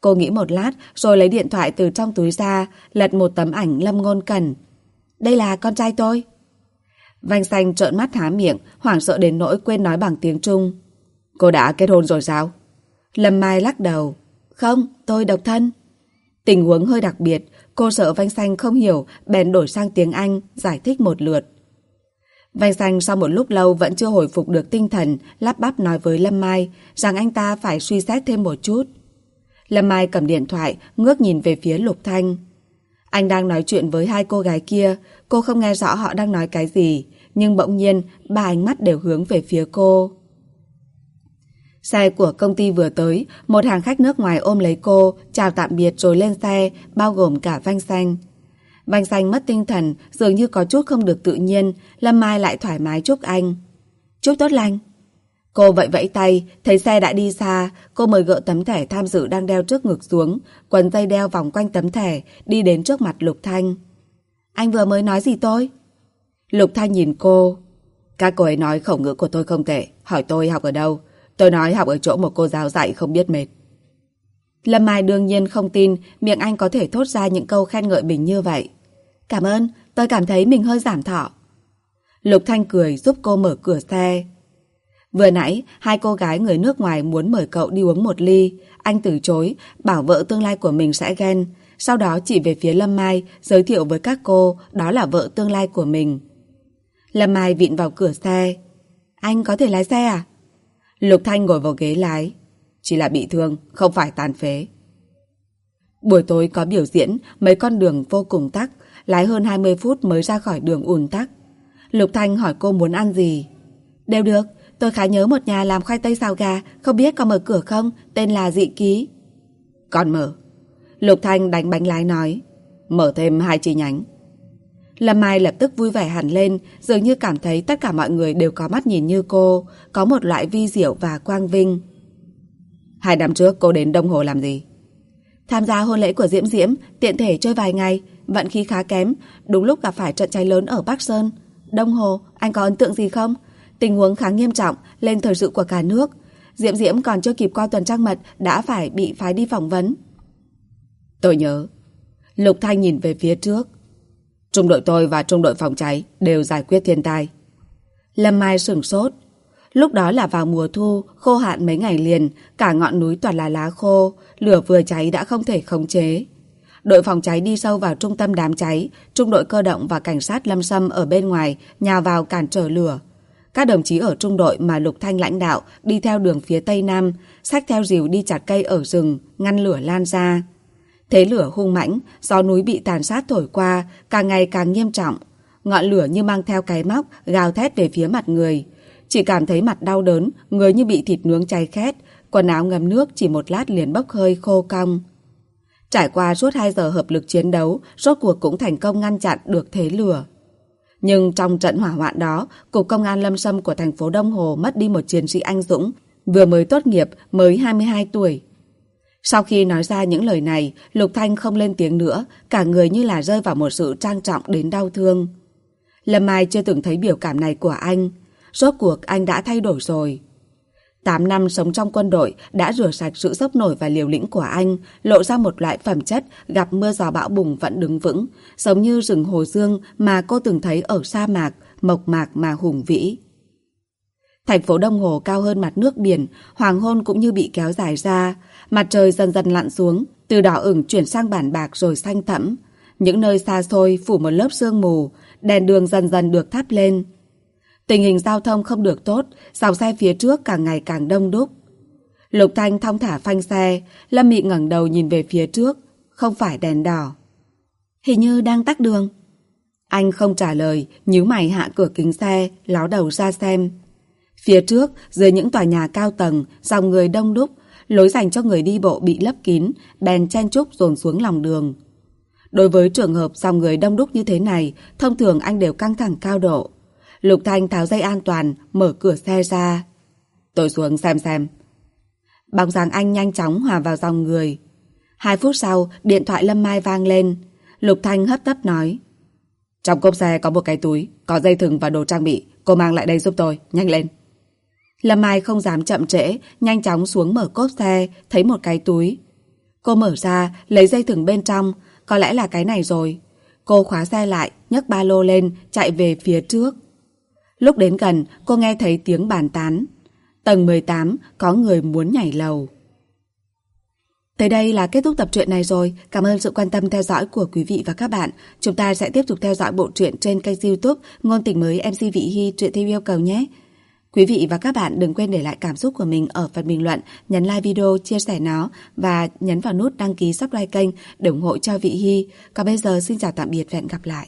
Cô nghĩ một lát rồi lấy điện thoại từ trong túi ra, lật một tấm ảnh Lâm Ngôn Cần. Đây là con trai tôi. Vanh xanh trợn mắt há miệng, hoảng sợ đến nỗi quên nói bằng tiếng Trung. Cô đã kết hôn rồi sao? Lâm Mai lắc đầu. Không, tôi độc thân. Tình huống hơi đặc biệt, cô sợ Vanh xanh không hiểu, bèn đổi sang tiếng Anh, giải thích một lượt. Vanh xanh sau một lúc lâu vẫn chưa hồi phục được tinh thần, lắp bắp nói với Lâm Mai rằng anh ta phải suy xét thêm một chút. Lâm Mai cầm điện thoại, ngước nhìn về phía Lục Thanh. Anh đang nói chuyện với hai cô gái kia, cô không nghe rõ họ đang nói cái gì, nhưng bỗng nhiên ba ánh mắt đều hướng về phía cô. Xe của công ty vừa tới, một hàng khách nước ngoài ôm lấy cô, chào tạm biệt rồi lên xe, bao gồm cả Vanh Xanh. Vanh Xanh mất tinh thần, dường như có chút không được tự nhiên, Lâm Mai lại thoải mái chúc anh. Chúc tốt lành. Cô vẫy vẫy tay, thấy xe đã đi xa, cô mời gỡ tấm thẻ tham dự đang đeo trước ngực xuống, quấn dây đeo vòng quanh tấm thẻ, đi đến trước mặt Lục Thanh. Anh vừa mới nói gì tôi? Lục Thanh nhìn cô. Các cô ấy nói khẩu ngữ của tôi không tệ, hỏi tôi học ở đâu. Tôi nói học ở chỗ một cô giáo dạy không biết mệt. Lâm Mai đương nhiên không tin miệng anh có thể thốt ra những câu khen ngợi mình như vậy. Cảm ơn, tôi cảm thấy mình hơi giảm thọ. Lục Thanh cười giúp cô mở cửa xe. Vừa nãy, hai cô gái người nước ngoài muốn mời cậu đi uống một ly. Anh từ chối, bảo vợ tương lai của mình sẽ ghen. Sau đó chỉ về phía Lâm Mai, giới thiệu với các cô đó là vợ tương lai của mình. Lâm Mai vịn vào cửa xe. Anh có thể lái xe à? Lục Thanh ngồi vào ghế lái. Chỉ là bị thương, không phải tàn phế. Buổi tối có biểu diễn, mấy con đường vô cùng tắc, lái hơn 20 phút mới ra khỏi đường ùn tắc. Lục Thanh hỏi cô muốn ăn gì. Đều được, tôi khá nhớ một nhà làm khoai tây xào gà, không biết có mở cửa không, tên là Dị Ký. Còn mở. Lục Thanh đánh bánh lái nói. Mở thêm hai chi nhánh. Lâm Mai lập tức vui vẻ hẳn lên, dường như cảm thấy tất cả mọi người đều có mắt nhìn như cô, có một loại vi diệu và quang vinh. Hai năm trước cô đến Đông Hồ làm gì? Tham gia hôn lễ của Diễm Diễm, tiện thể chơi vài ngày, vận khí khá kém, đúng lúc gặp phải trận cháy lớn ở Bắc Sơn. Đông Hồ, anh có ấn tượng gì không? Tình huống khá nghiêm trọng, lên thời sự của cả nước. Diễm Diễm còn chưa kịp qua tuần trăng mật, đã phải bị phái đi phỏng vấn. Tôi nhớ. Lục Thanh nhìn về phía trước. Trung đội tôi và trung đội phòng cháy đều giải quyết thiên tai. Lâm Mai sửng sốt. Lúc đó là vào mùa thu, khô hạn mấy ngày liền, cả ngọn núi toàn là lá khô, lửa vừa cháy đã không thể khống chế. Đội phòng cháy đi sâu vào trung tâm đám cháy, trung đội cơ động và cảnh sát lâm xâm ở bên ngoài nhào vào cản trở lửa. Các đồng chí ở trung đội mà Lục Thanh lãnh đạo đi theo đường phía tây nam, sách theo rìu đi chặt cây ở rừng, ngăn lửa lan ra. Thế lửa hung mãnh, gió núi bị tàn sát thổi qua, càng ngày càng nghiêm trọng. Ngọn lửa như mang theo cái móc, gào thét về phía mặt người. Chỉ cảm thấy mặt đau đớn, người như bị thịt nướng cháy khét, quần áo ngầm nước chỉ một lát liền bốc hơi khô cong. Trải qua suốt 2 giờ hợp lực chiến đấu, rốt cuộc cũng thành công ngăn chặn được thế lửa. Nhưng trong trận hỏa hoạn đó, Cục Công an Lâm Sâm của thành phố Đông Hồ mất đi một chiến sĩ anh dũng, vừa mới tốt nghiệp, mới 22 tuổi. Sau khi nói ra những lời này, Lục Thanh không lên tiếng nữa, cả người như là rơi vào một sự trang trọng đến đau thương. Lâm Mai chưa từng thấy biểu cảm này của anh. Rốt cuộc anh đã thay đổi rồi. 8 năm sống trong quân đội đã rửa sạch sự dốc nổi và liều lĩnh của anh, lộ ra một loại phẩm chất gặp mưa gió bão bùng vẫn đứng vững, giống như rừng hồ dương mà cô từng thấy ở sa mạc, mộc mạc mà hùng vĩ. Thành phố Đông Hồ cao hơn mặt nước biển, hoàng hôn cũng như bị kéo dài ra, mặt trời dần dần lặn xuống, từ đỏ ửng chuyển sang bản bạc rồi xanh thẫm. Những nơi xa xôi phủ một lớp sương mù, đèn đường dần dần được thắp lên. Tình hình giao thông không được tốt, dòng xe phía trước càng ngày càng đông đúc. Lục Thanh thong thả phanh xe, Lâm Mị ngẩng đầu nhìn về phía trước, không phải đèn đỏ. Hình như đang tắt đường. Anh không trả lời, nhíu mày hạ cửa kính xe, ló đầu ra xem. Phía trước, dưới những tòa nhà cao tầng, dòng người đông đúc, lối dành cho người đi bộ bị lấp kín, bèn chen chúc dồn xuống lòng đường. Đối với trường hợp dòng người đông đúc như thế này, thông thường anh đều căng thẳng cao độ. Lục Thanh tháo dây an toàn, mở cửa xe ra. Tôi xuống xem xem. Bóng dáng anh nhanh chóng hòa vào dòng người. Hai phút sau, điện thoại Lâm Mai vang lên. Lục Thanh hấp tấp nói. Trong cốp xe có một cái túi, có dây thừng và đồ trang bị. Cô mang lại đây giúp tôi, nhanh lên. Lâm Mai không dám chậm trễ, nhanh chóng xuống mở cốp xe, thấy một cái túi. Cô mở ra, lấy dây thừng bên trong, có lẽ là cái này rồi. Cô khóa xe lại, nhấc ba lô lên, chạy về phía trước. Lúc đến gần, cô nghe thấy tiếng bàn tán. Tầng 18, có người muốn nhảy lầu. Tới đây là kết thúc tập truyện này rồi. Cảm ơn sự quan tâm theo dõi của quý vị và các bạn. Chúng ta sẽ tiếp tục theo dõi bộ truyện trên kênh youtube Ngôn tình mới MC Vị Hy truyện theo yêu cầu nhé. Quý vị và các bạn đừng quên để lại cảm xúc của mình ở phần bình luận, nhấn like video, chia sẻ nó và nhấn vào nút đăng ký subscribe kênh để ủng hộ cho Vị Hy. Còn bây giờ xin chào tạm biệt và hẹn gặp lại.